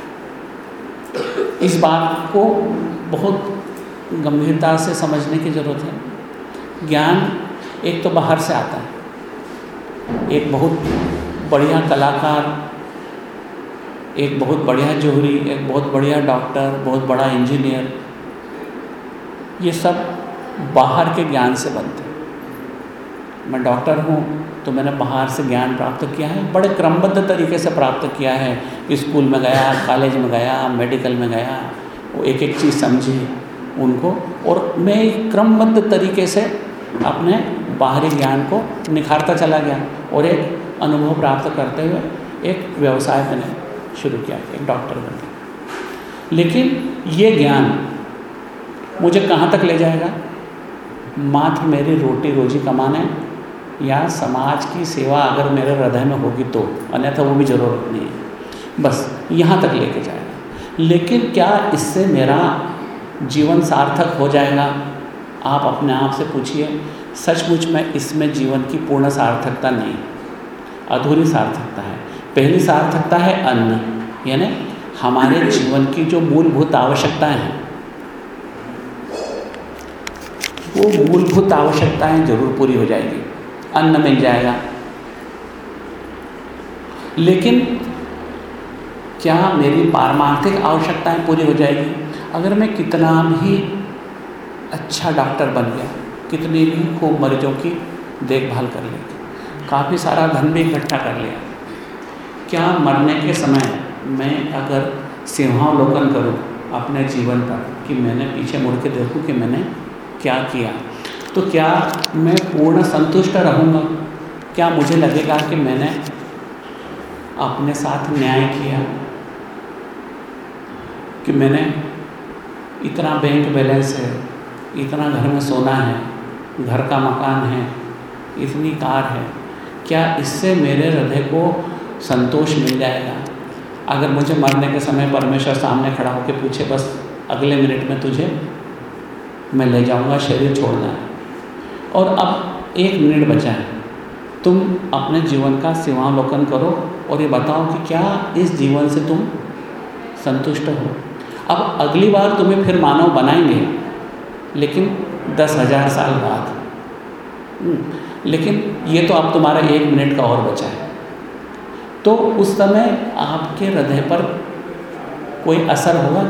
इस बात को बहुत गंभीरता से समझने की ज़रूरत है। ज्ञान एक तो बाहर से आता है। एक बहुत बढ़िया कलाकार, एक बहुत बढ़िया जोहरी एक बहुत बढ़िया डॉक्टर, बहुत बड़ा इंजीनियर, ये सब बाहर के ज्ञान से बनते हैं। मैं डॉक्टर हूँ तो मैंने बाहर से ज्ञान प्राप्त किया है, बड़े क्रमबद्ध तरीके से प्राप्त किया है। स्कूल में गया, कॉलेज में गया, मेडिकल में गया, वो एक एक चीज़ समझी उनको और मैं क्रमबद्ध तरीके से अपने बाहरी ज्ञान को निखारता चला गया और एक अनुभव प्राप्त करते हुए एक व्यवसाय मैंने शुरू किया, एक डॉक्टर बन लेकिन ये ज्ञान मुझे कहाँ तक ले जाएगा? मात्र मेरी रोटी रोजी कमाने या समाज की सेवा अगर मेरे हृदय में होगी तो अन्यथा वो भी ज़रूरत नहीं है। बस यहाँ तक लेके जाएगा। लेकिन क्या इससे मेरा जीवन सार्थक हो जाएगा? आप अपने आप से पूछिए। सचमुच में इसमें जीवन की पूर्ण सार्थकता नहीं। अधूरी सार्थकता है। पहली सार्थकता है अन्न, यानी हमारे जीवन की जो मूलभूत आवश्यकताएँ हैं। वो मूलभूत आवश्यकताएँ ज़रूर पूरी हो जाएगी। अन्न मिल जाएगा लेकिन क्या मेरी पारमार्थिक आवश्यकताएँ पूरी हो जाएगी? अगर मैं कितना भी अच्छा डॉक्टर बन गया, कितनी भी खूब मरीजों की देखभाल कर ली, काफ़ी सारा धन भी इकट्ठा कर लिया, क्या मरने के समय मैं अगर सिंहावलोकन करूँ अपने जीवन पर कि मैंने पीछे मुड़ के देखूँ कि मैंने क्या किया? तो क्या मैं पूर्ण संतुष्ट रहूँगा? क्या मुझे लगेगा कि मैंने अपने साथ न्याय किया? कि मैंने इतना बैंक बैलेंस है, इतना घर में सोना है, घर का मकान है, इतनी कार है, क्या इससे मेरे हृदय को संतोष मिल जाएगा? अगर मुझे मरने के समय परमेश्वर सामने खड़ा होकर पूछे, बस अगले मिनट में तुझे मैं ले जाऊँगा, शरीर छोड़ना है। और अब एक मिनट बचा है। तुम अपने जीवन का सेवावलोकन करो और ये बताओ कि क्या इस जीवन से तुम संतुष्ट हो। अब अगली बार तुम्हें फिर मानव बनाएँगे लेकिन दस हज़ार साल बाद। हम्म, लेकिन ये तो अब तुम्हारा एक मिनट का और बचा है। तो उस समय आपके हृदय पर कोई असर होगा?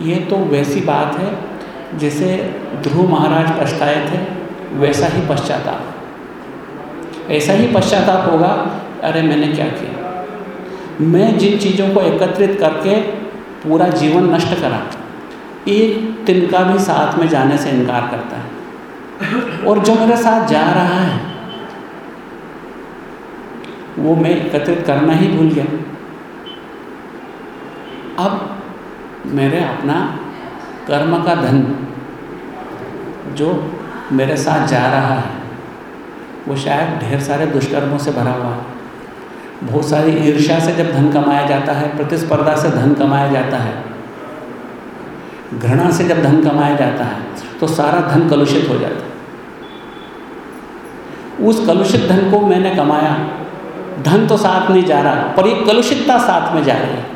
ये तो वैसी बात है जैसे ध्रुव महाराज पछताए थे, वैसा ही पश्चाताप। ऐसा ही पश्चाताप होगा, अरे मैंने क्या किया? मैं जिन चीज़ों को एकत्रित करके पूरा जीवन नष्ट करा, एक तिनका भी साथ में जाने से इनकार करता है। और जो मेरे साथ जा रहा है, वो मैं एकत्रित करना ही भूल गया। अब मेरे अपना कर्म का धन जो मेरे साथ जा रहा है, वो शायद ढेर सारे दुष्कर्मों से भरा हुआ है। बहुत सारी ईर्ष्या से जब धन कमाया जाता है, प्रतिस्पर्धा से धन कमाया जाता है, घृणा से जब धन कमाया जाता है तो सारा धन कलुषित हो जाता है। उस कलुषित धन को मैंने कमाया, धन तो साथ नहीं जा रहा, पर एक कलुषितता साथ में जा रही है।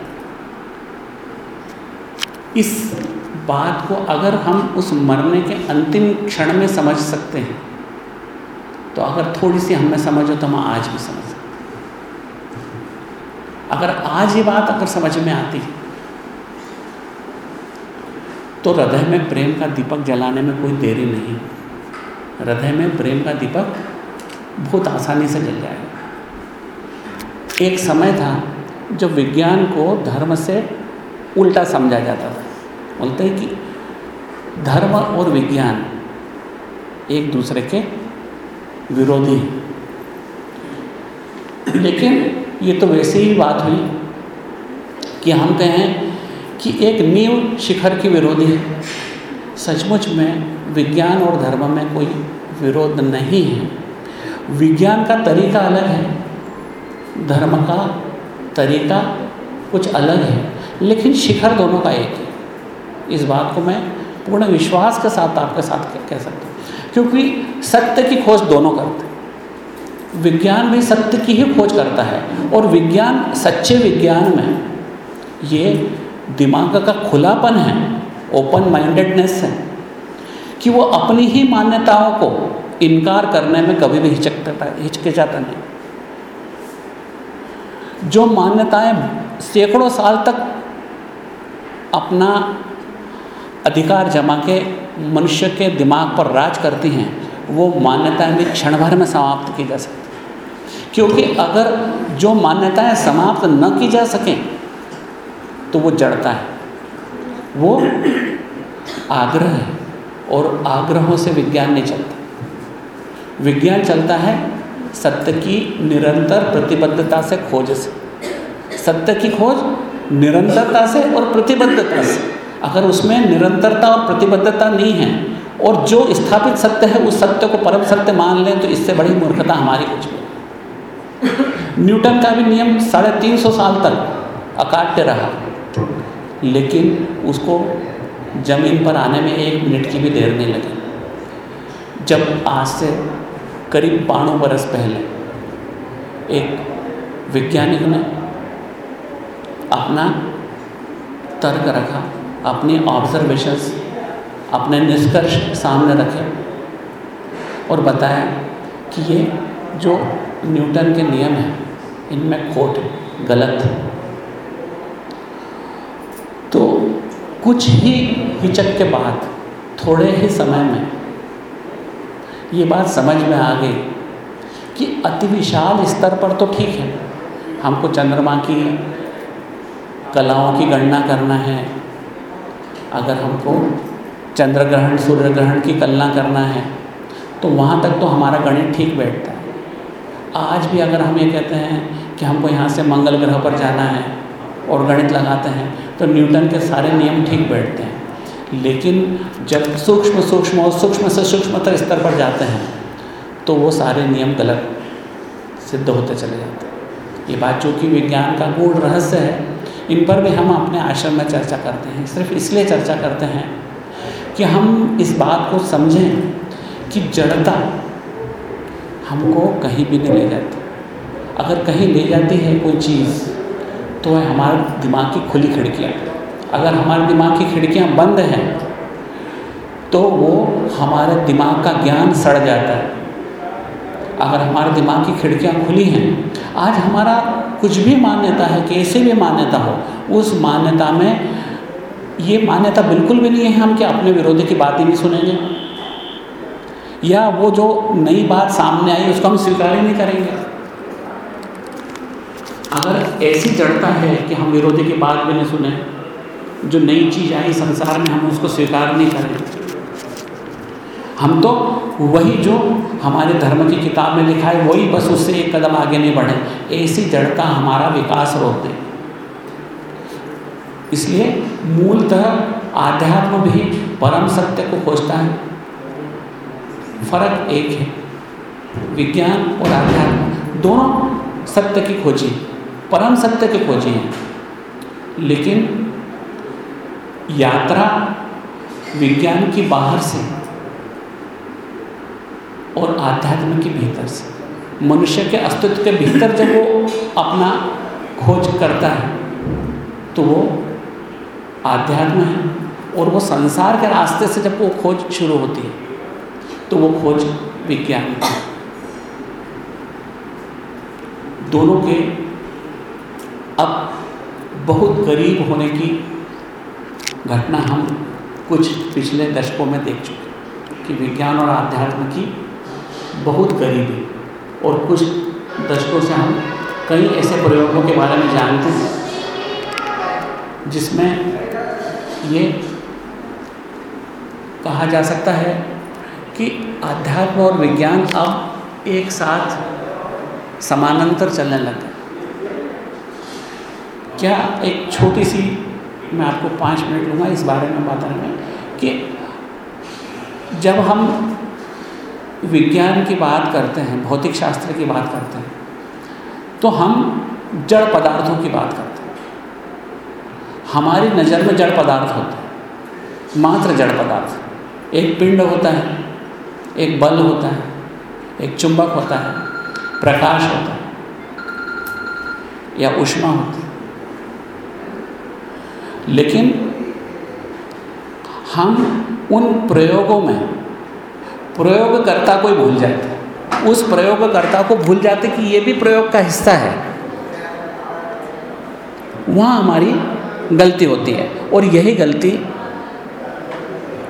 इस बात को अगर हम उस मरने के अंतिम क्षण में समझ सकते हैं तो अगर थोड़ी सी हमें समझ हो तो हम आज भी समझ सकते अगर आज ये बात अगर समझ में आती तो हृदय में प्रेम का दीपक जलाने में कोई देरी नहीं। हृदय में प्रेम का दीपक बहुत आसानी से जल जाएगा। एक समय था जब विज्ञान को धर्म से उल्टा समझा जाता था। बोलते हैं कि धर्म और विज्ञान एक दूसरे के विरोधी हैं। लेकिन ये तो वैसे ही बात हुई कि हम कहें कि एक नींव शिखर की विरोधी है। सचमुच में विज्ञान और धर्म में कोई विरोध नहीं है। विज्ञान का तरीका अलग है, धर्म का तरीका कुछ अलग है, लेकिन शिखर दोनों का एक है। इस बात को मैं पूर्ण विश्वास के साथ, आपके साथ कह सकता हूँ। क्योंकि सत्य की खोज दोनों करते हैं। विज्ञान भी सत्य की ही खोज करता है और विज्ञान, सच्चे विज्ञान में ये दिमाग का खुलापन है ओपन माइंडेडनेस है, कि वो अपनी ही मान्यताओं को इनकार करने में कभी भी हिचकता हिचकिचाता नहीं। जो मान्यताएँ सैकड़ों साल तक अपना अधिकार जमा के मनुष्य के दिमाग पर राज करती हैं, वो मान्यताएँ भी क्षण भर में समाप्त की जा सकती क्योंकि अगर जो मान्यताएँ समाप्त न की जा सकें तो वो जड़ता है। वो आग्रह है और आग्रहों से विज्ञान नहीं चलता। विज्ञान चलता है सत्य की निरंतर प्रतिबद्धता से खोज से। सत्य की खोज निरंतरता से और प्रतिबद्धता से। अगर उसमें निरंतरता और प्रतिबद्धता नहीं है, और जो स्थापित सत्य है, उस सत्य को परम सत्य मान लें तो इससे बड़ी मूर्खता हमारी कुछ भी न्यूटन का भी नियम साढ़े तीन सौ साल तक अकाट्य रहा। लेकिन उसको ज़मीन पर आने में एक मिनट की भी देर नहीं लगी। जब आज से करीब बानवे बरस पहले एक वैज्ञानिक ने अपना तर्क रखा अपनी ऑब्जर्वेशंस अपने निष्कर्ष सामने रखे और बताया कि ये जो न्यूटन के नियम हैं, इनमें खोट गलत है। तो कुछ ही हिचक के बाद, थोड़े ही समय में, ये बात समझ में आ गई कि अति विशाल स्तर पर तो ठीक है, हमको चंद्रमा की कलाओं की गणना करना है अगर हमको चंद्र ग्रहण सूर्य ग्रहण की कलना करना है तो वहाँ तक तो हमारा गणित ठीक बैठता है। आज भी अगर हम ये कहते हैं कि हमको यहाँ से मंगल ग्रह पर जाना है और गणित लगाते हैं तो न्यूटन के सारे नियम ठीक बैठते हैं। लेकिन जब सूक्ष्म सूक्ष्म और सूक्ष्म से सूक्ष्मतर स्तर पर जाते हैं तो वो सारे नियम गलत सिद्ध होते चले जाते हैं। ये बात जो कि विज्ञान का गूढ़ रहस्य है इन पर भी हम अपने आश्रम में चर्चा करते हैं, सिर्फ़ इसलिए चर्चा करते हैं कि हम इस बात को समझें कि जड़ता हमको कहीं भी नहीं ले जाती। अगर कहीं ले जाती है कोई चीज़ तो है हमारे दिमाग की खुली खिड़कियाँ। अगर हमारे दिमाग की खिड़कियाँ बंद हैं तो वो हमारे दिमाग का ज्ञान सड़ जाता है। अगर हमारे दिमाग की खिड़कियाँ खुली हैं, आज हमारा कुछ भी मान्यता है, कैसे भी मान्यता हो, उस मान्यता में ये मान्यता बिल्कुल भी नहीं है, हम कि अपने विरोधी की बात ही नहीं सुनेंगे? या वो जो नई बात सामने आई, उसको हम स्वीकार ही नहीं करेंगे? अगर ऐसी जड़ता है कि हम विरोधी की बात भी नहीं सुने, जो नई चीज़ आई संसार में, हम उसको स्वीकार नहीं करें हम तो वही जो हमारे धर्म की किताब में लिखा है, वही बस उससे एक कदम आगे नहीं बढ़े। ऐसी जड़ का हमारा विकास रोक दे। इसलिए मूलतः आध्यात्म भी परम सत्य को खोजता है। फ़र्क एक है, विज्ञान और आध्यात्म। दोनों सत्य की खोजी, परम सत्य की खोजी है। लेकिन यात्रा विज्ञान की बाहर से और आध्यात्म के भीतर से। मनुष्य के अस्तित्व के भीतर जब वो अपना खोज करता है तो वो आध्यात्म है और वो संसार के रास्ते से जब वो खोज शुरू होती है तो वो खोज विज्ञान है। दोनों के अब बहुत करीब होने की घटना हम कुछ पिछले दशकों में देख चुके कि विज्ञान और आध्यात्म की बहुत करीबी और कुछ दशकों से हम कई ऐसे प्रयोगों के बारे में जानते हैं, जिसमें ये कहा जा सकता है कि अध्यात्म और विज्ञान अब एक साथ समानांतर चलने लग क्या एक छोटी सी, मैं आपको पाँच मिनट लूँगा इस बारे में बताने में, कि जब हम विज्ञान की बात करते हैं, भौतिक शास्त्र की बात करते हैं तो हम जड़ पदार्थों की बात करते हैं। हमारी नज़र में जड़ पदार्थ होते हैं, मात्र जड़ पदार्थ। एक पिंड होता है, एक बल होता है, एक चुंबक होता है, प्रकाश होता है, या उष्मा होती है। लेकिन हम उन प्रयोगों में प्रयोगकर्ता को ही भूल जाते उस प्रयोगकर्ता को भूल जाते कि ये भी प्रयोग का हिस्सा है। वहाँ हमारी गलती होती है और यही गलती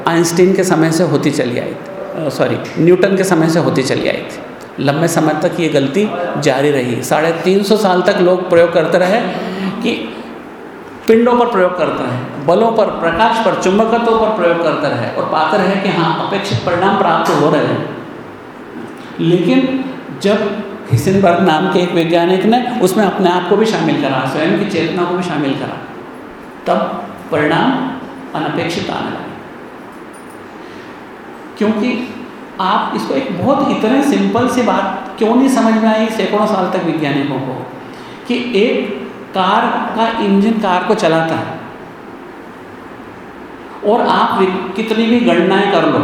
आइंस्टीन के समय से होती चली आई थी। सॉरी, न्यूटन के समय से होती चली आई थी। लंबे समय तक ये गलती जारी रही। साढ़े तीन सौ साल तक लोग प्रयोग करते रहे कि पिंडों पर प्रयोग करता है, बलों पर, प्रकाश पर, चुंबकत्व पर प्रयोग करता रहे और पाता रहे कि हाँ अपेक्षित परिणाम प्राप्त हो रहे हैं। लेकिन जब हिसेनबर्ग नाम के एक वैज्ञानिक ने उसमें अपने आप को भी शामिल करा, स्वयं की चेतना को भी शामिल करा, तब परिणाम अनपेक्षित आने लगे। क्योंकि आप इसको एक बहुत इतने सिंपल सी बात क्यों नहीं समझ में आई सैकड़ों साल तक वैज्ञानिकों को कि एक कार का इंजन कार को चलाता है। और आप कितनी भी गणनाएँ कर लो,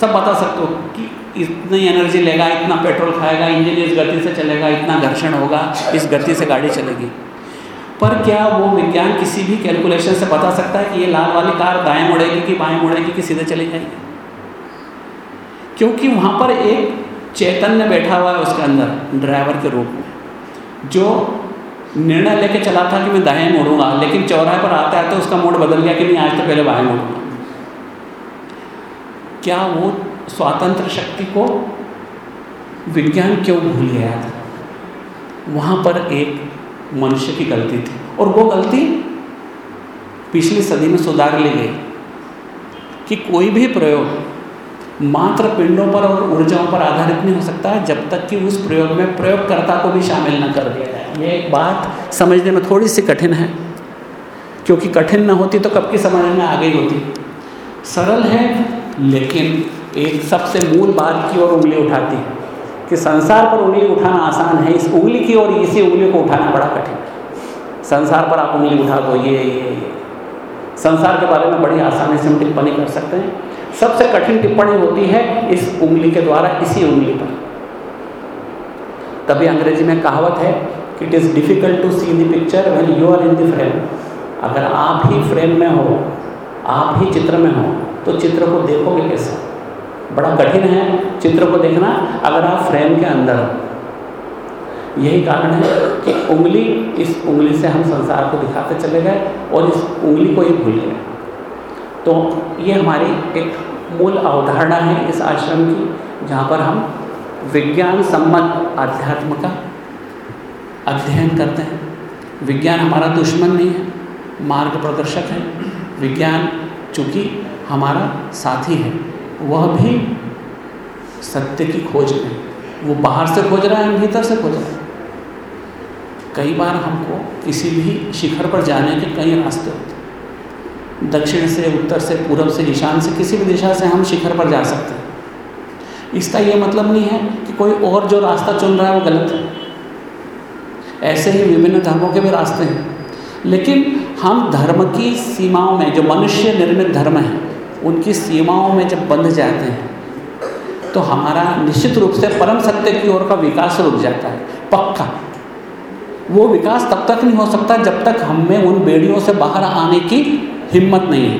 सब बता सकते हो कि इतनी एनर्जी लेगा, इतना पेट्रोल खाएगा, इंजन इस गति से चलेगा, इतना घर्षण होगा, इस गति से गाड़ी चलेगी। पर क्या वो विज्ञान किसी भी कैलकुलेशन से बता सकता है कि ये लाल वाली कार दाएँ मुड़ेगी कि बाएँ मुड़ेगी कि सीधे चली जाएगी? क्योंकि वहाँ पर एक चैतन्य बैठा हुआ है उसके अंदर, ड्राइवर के रूप में, जो निर्णय लेके चला था कि मैं दाएँ मोड़ूँगा, लेकिन चौराहे पर आते आते उसका मूड बदल गया कि नहीं, आज तो पहले बाएँ मुड़ूँगा क्या वो स्वतंत्र शक्ति को विज्ञान क्यों भूल गया? था वहाँ पर एक मनुष्य की गलती थी, और वो गलती पिछली सदी में सुधार ली गई कि कोई भी प्रयोग मात्र पिंडों पर और ऊर्जाओं पर आधारित नहीं हो सकता, जब तक कि उस प्रयोग में प्रयोगकर्ता को भी शामिल न कर दिया जाए। ये एक बात समझने में थोड़ी सी कठिन है, क्योंकि कठिन न होती तो कब की समझ में आ गई होती। सरल है, लेकिन एक सबसे मूल बात की ओर उंगली उठाती है कि संसार पर उंगली उठाना आसान है, इस उंगली की और इसी उंगली को उठाना बड़ा कठिन। संसार पर आप उंगली उठा दो ये ये। संसार के बारे में बड़ी आसानी से हम टिप्पणी कर सकते हैं। सबसे कठिन टिप्पणी होती है इस उंगली के द्वारा, इसी उंगली पर। तभी अंग्रेज़ी में कहावत है कि it is difficult to see the picture when you are in the frame अगर आप ही फ्रेम में हो, आप ही चित्र में हो तो चित्र को देखोगे कैसे? बड़ा कठिन है चित्र को देखना, अगर आप फ्रेम के अंदर हो। यही कारण है कि उंगली, इस उंगली से हम संसार को दिखाते चले गए और इस उंगली को ही भूल गए। तो ये हमारी एक मूल अवधारणा है इस आश्रम की, जहाँ पर हम विज्ञान सम्मत आध्यात्म का अध्ययन करते हैं। विज्ञान हमारा दुश्मन नहीं है, मार्ग प्रदर्शक है। विज्ञान चूँकि हमारा साथी है, वह भी सत्य की खोज में वो बाहर से खोज रहा है भीतर से खोज रहा है। कई बार हमको किसी भी शिखर पर जाने के कई रास्ते होते हैं। दक्षिण से, उत्तर से पूर्व से, ईशान से, किसी भी दिशा से हम शिखर पर जा सकते हैं। इसका ये मतलब नहीं है कि कोई और जो रास्ता चुन रहा है वो गलत है। ऐसे ही विभिन्न धर्मों के भी रास्ते हैं। लेकिन हम धर्म की सीमाओं में, जो मनुष्य निर्मित धर्म है, उनकी सीमाओं में जब बंध जाते हैं तो हमारा निश्चित रूप से परम सत्य की ओर का विकास रुक जाता है। पक्का। वो विकास तब तक नहीं हो सकता जब तक हमें उन बेड़ियों से बाहर आने की हिम्मत नहीं है।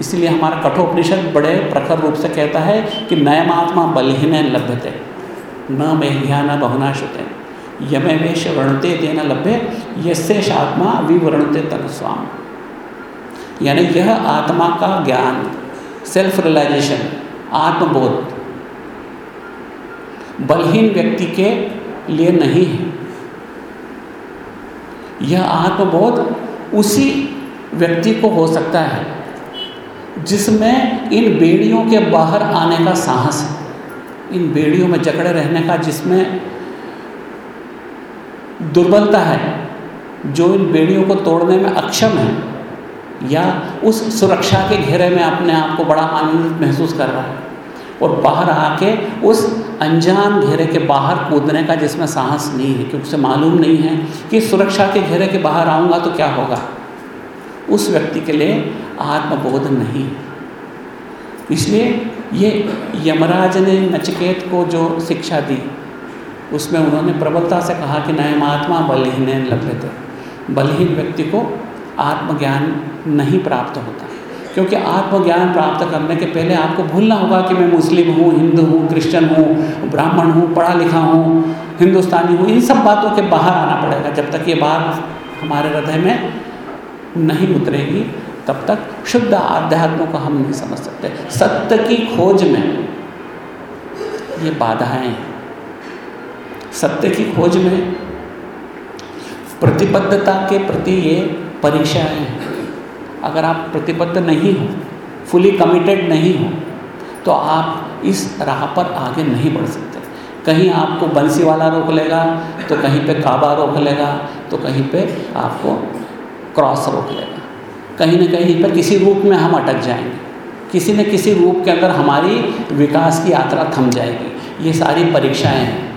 इसलिए हमारा कठोपनिषद बड़े प्रखर रूप से कहता है कि नयमात्मा बलहीन लभ्यते, न मेघ्या न बहुनाशुते, यमे वेश वर्णते तेन लभ्य यशेष आत्मा विवरणते तन स्वाम। यानी यह आत्मा का ज्ञान सेल्फ रियलाइजेशन आत्मबोध, बलहीन व्यक्ति के लिए नहीं है। यह आत्मबोध उसी व्यक्ति को हो सकता है, जिसमें इन बेड़ियों के बाहर आने का साहस है। इन बेड़ियों में जकड़े रहने का, जिसमें दुर्बलता है, जो इन बेड़ियों को तोड़ने में अक्षम है, या उस सुरक्षा के घेरे में अपने आप को बड़ा आनंदित महसूस कर रहा है, और बाहर आके उस अनजान घेरे के बाहर कूदने का जिसमें साहस नहीं है, क्योंकि उसे मालूम नहीं है कि सुरक्षा के घेरे के बाहर आऊँगा तो क्या होगा। उस व्यक्ति के लिए आत्मबोध नहीं। इसलिए ये यमराज ने नचकेत को जो शिक्षा दी, उसमें उन्होंने प्रबलता से कहा कि नयमात्मा बलहीन लभ्य थे। बलहीन व्यक्ति को आत्मज्ञान नहीं प्राप्त होता, क्योंकि आत्मज्ञान प्राप्त करने के पहले आपको भूलना होगा कि मैं मुस्लिम हूँ, हिंदू हूँ, क्रिश्चियन हूँ, ब्राह्मण हूँ, पढ़ा लिखा हूँ, हिंदुस्तानी हूँ, इन सब बातों के बाहर आना पड़ेगा। जब तक ये बात हमारे हृदय में नहीं उतरेगी, तब तक शुद्ध आध्यात्म को हम नहीं समझ सकते। सत्य की खोज में ये बाधाएँ हैं। सत्य की खोज में प्रतिबद्धता के प्रति ये परीक्षाएँ हैं। अगर आप प्रतिबद्ध नहीं हो फुली कमिटेड नहीं हो तो आप इस राह पर आगे नहीं बढ़ सकते। कहीं आपको बंसी वाला रोक लेगा तो कहीं पे काबा रोक लेगा तो कहीं पे आपको क्रॉस रोक लेगा। कहीं ना कहीं पर किसी रूप में हम अटक जाएँगे। किसी न किसी रूप के अंदर हमारी विकास की यात्रा थम जाएगी। ये सारी परीक्षाएँ हैं।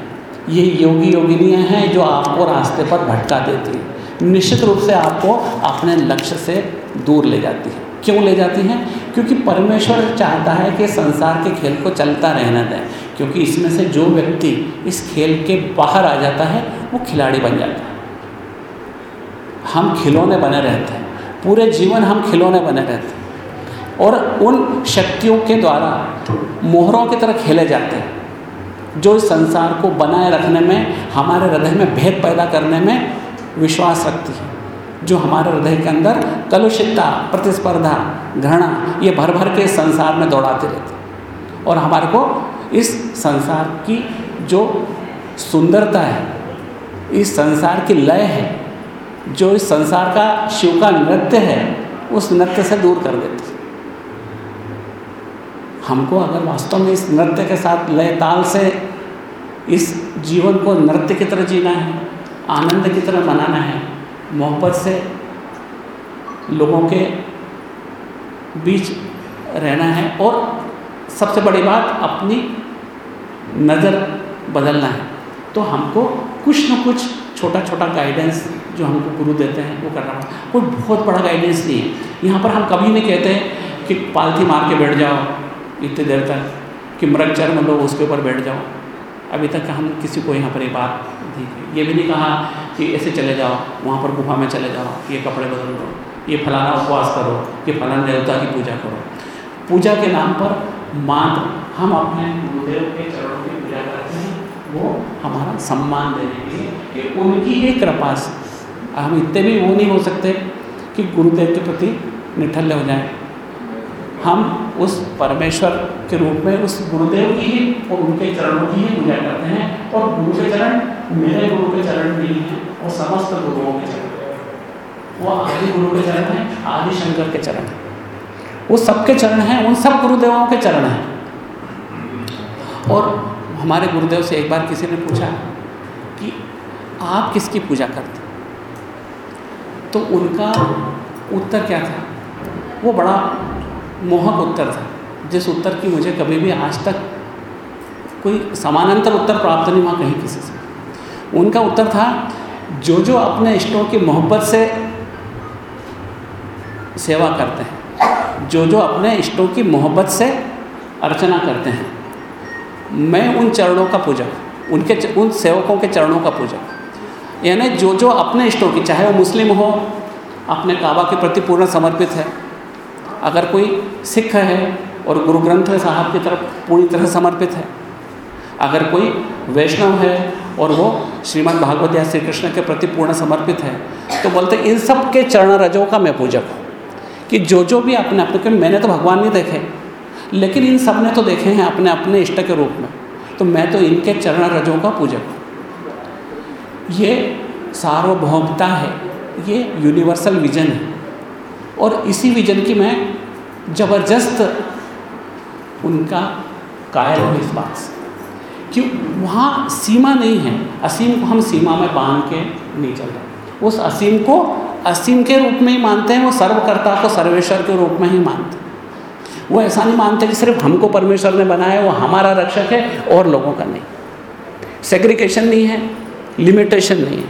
ये योगी योगिनियाँ हैं जो आपको रास्ते पर भटका देती हैं। निश्चित रूप से आपको अपने लक्ष्य से दूर ले जाती है। क्यों ले जाती हैं? क्योंकि परमेश्वर चाहता है कि संसार के खेल को चलता रहना दें। क्योंकि इसमें से जो व्यक्ति इस खेल के बाहर आ जाता है, वो खिलाड़ी बन जाता है। हम खिलौने बने रहते हैं। पूरे जीवन हम खिलौने बने रहते हैं। और उन शक्तियों के द्वारा मोहरों की तरह खेले जाते हैं। जो इस संसार को बनाए रखने में, हमारे हृदय में भेद पैदा करने में विश्वास रखती है। जो हमारे हृदय के अंदर कलुषितता, प्रतिस्पर्धा, घृणा, ये भर भर के संसार में दौड़ाते रहते हैं। और हमारे को इस संसार की जो सुंदरता है, इस संसार की लय है जो इस संसार का शिव का नृत्य है, उस नृत्य से दूर कर देते हमको अगर वास्तव में इस नृत्य के साथ लय ताल से इस जीवन को नृत्य की तरह जीना है, आनंद की तरह मनाना है, मोहब्बत से लोगों के बीच रहना है और सबसे बड़ी बात, अपनी नज़र बदलना है तो हमको कुछ न कुछ छोटा छोटा गाइडेंस जो हमको गुरु देते हैं, वो करना पड़ता कोई बहुत बड़ा गाइडेंस नहीं है। यहाँ पर हम कभी नहीं कहते हैं कि पालथी मार के बैठ जाओ इतनी देर तक, कि मृग चर्म लो, उसके ऊपर बैठ जाओ। अभी तक हम किसी को यहाँ पर ये बात दी ये भी नहीं कहा कि ऐसे चले जाओ, वहाँ पर गुफा में चले जाओ, ये कपड़े बदल लो, ये फलाना उपवास करो, ये फलाना देवता की पूजा करो। पूजा के नाम पर मात्र हम अपने गुरुदेव के चरणों की पूजा करते हैं, वो हमारा सम्मान देने के लिए कि उनकी ही कृपा से। हम इतने भी वो नहीं हो सकते कि गुरुदेव के प्रति निठल्ले हो जाए। हम उस परमेश्वर के रूप में, उस गुरुदेव की ही और उनके चरणों की ही पूजा करते हैं और गुरु के चरण मेरे गुरु के चरण नहीं हैं और समस्त गुरुओं के चरण। वो आदि गुरु के चरण हैं, आदि शंकर के चरण हैं। वो सबके चरण हैं, उन सब गुरुदेवों के चरण हैं। और हमारे गुरुदेव से एक बार किसी ने पूछा आप किसकी पूजा करते? तो उनका उत्तर क्या था? वो बड़ा मोहक उत्तर था, जिस उत्तर की मुझे कभी भी आज तक कोई समानांतर उत्तर प्राप्त नहीं हुआ कहीं किसी से। उनका उत्तर था जो जो अपने इष्टों की मोहब्बत से सेवा करते हैं जो जो अपने इष्टों की मोहब्बत से अर्चना करते हैं, मैं उन चरणों का पूजा उनके उन सेवकों के चरणों का पूजक। यानी जो जो अपने इष्टों की, चाहे वो मुस्लिम हो, अपने काबा के प्रति पूर्ण समर्पित है। अगर कोई सिख है और गुरु ग्रंथ साहब की तरफ़ पूरी तरह समर्पित है। अगर कोई वैष्णव है और वो श्रीमद् भागवत या श्री कृष्ण के प्रति पूर्ण समर्पित है तो बोलते इन सब के चरण रजों का मैं पूजक हूँ। कि जो जो भी अपने अपने, क्योंकि मैंने तो भगवान नहीं देखे, लेकिन इन सबने तो देखे हैं अपने अपने इष्ट के रूप में। तो मैं तो इनके चरण रजों का पूजक हूँ। ये सार्वभौमता है, ये यूनिवर्सल विजन है। और इसी विजन की मैं ज़बरदस्त उनका कायल हूँ इस बात से। कि वहाँ सीमा नहीं है। असीम को हम सीमा में बाँध के नहीं चल रहे। उस असीम को असीम के रूप में ही मानते हैं, वो सर्वकर्ता को सर्वेश्वर के रूप में ही मानते हैं। वो ऐसा नहीं मानते कि सिर्फ़ हमको परमेश्वर ने बनाया वो हमारा रक्षक है और लोगों का नहीं। सेग्रीगेशन नहीं है। लिमिटेशन नहीं है,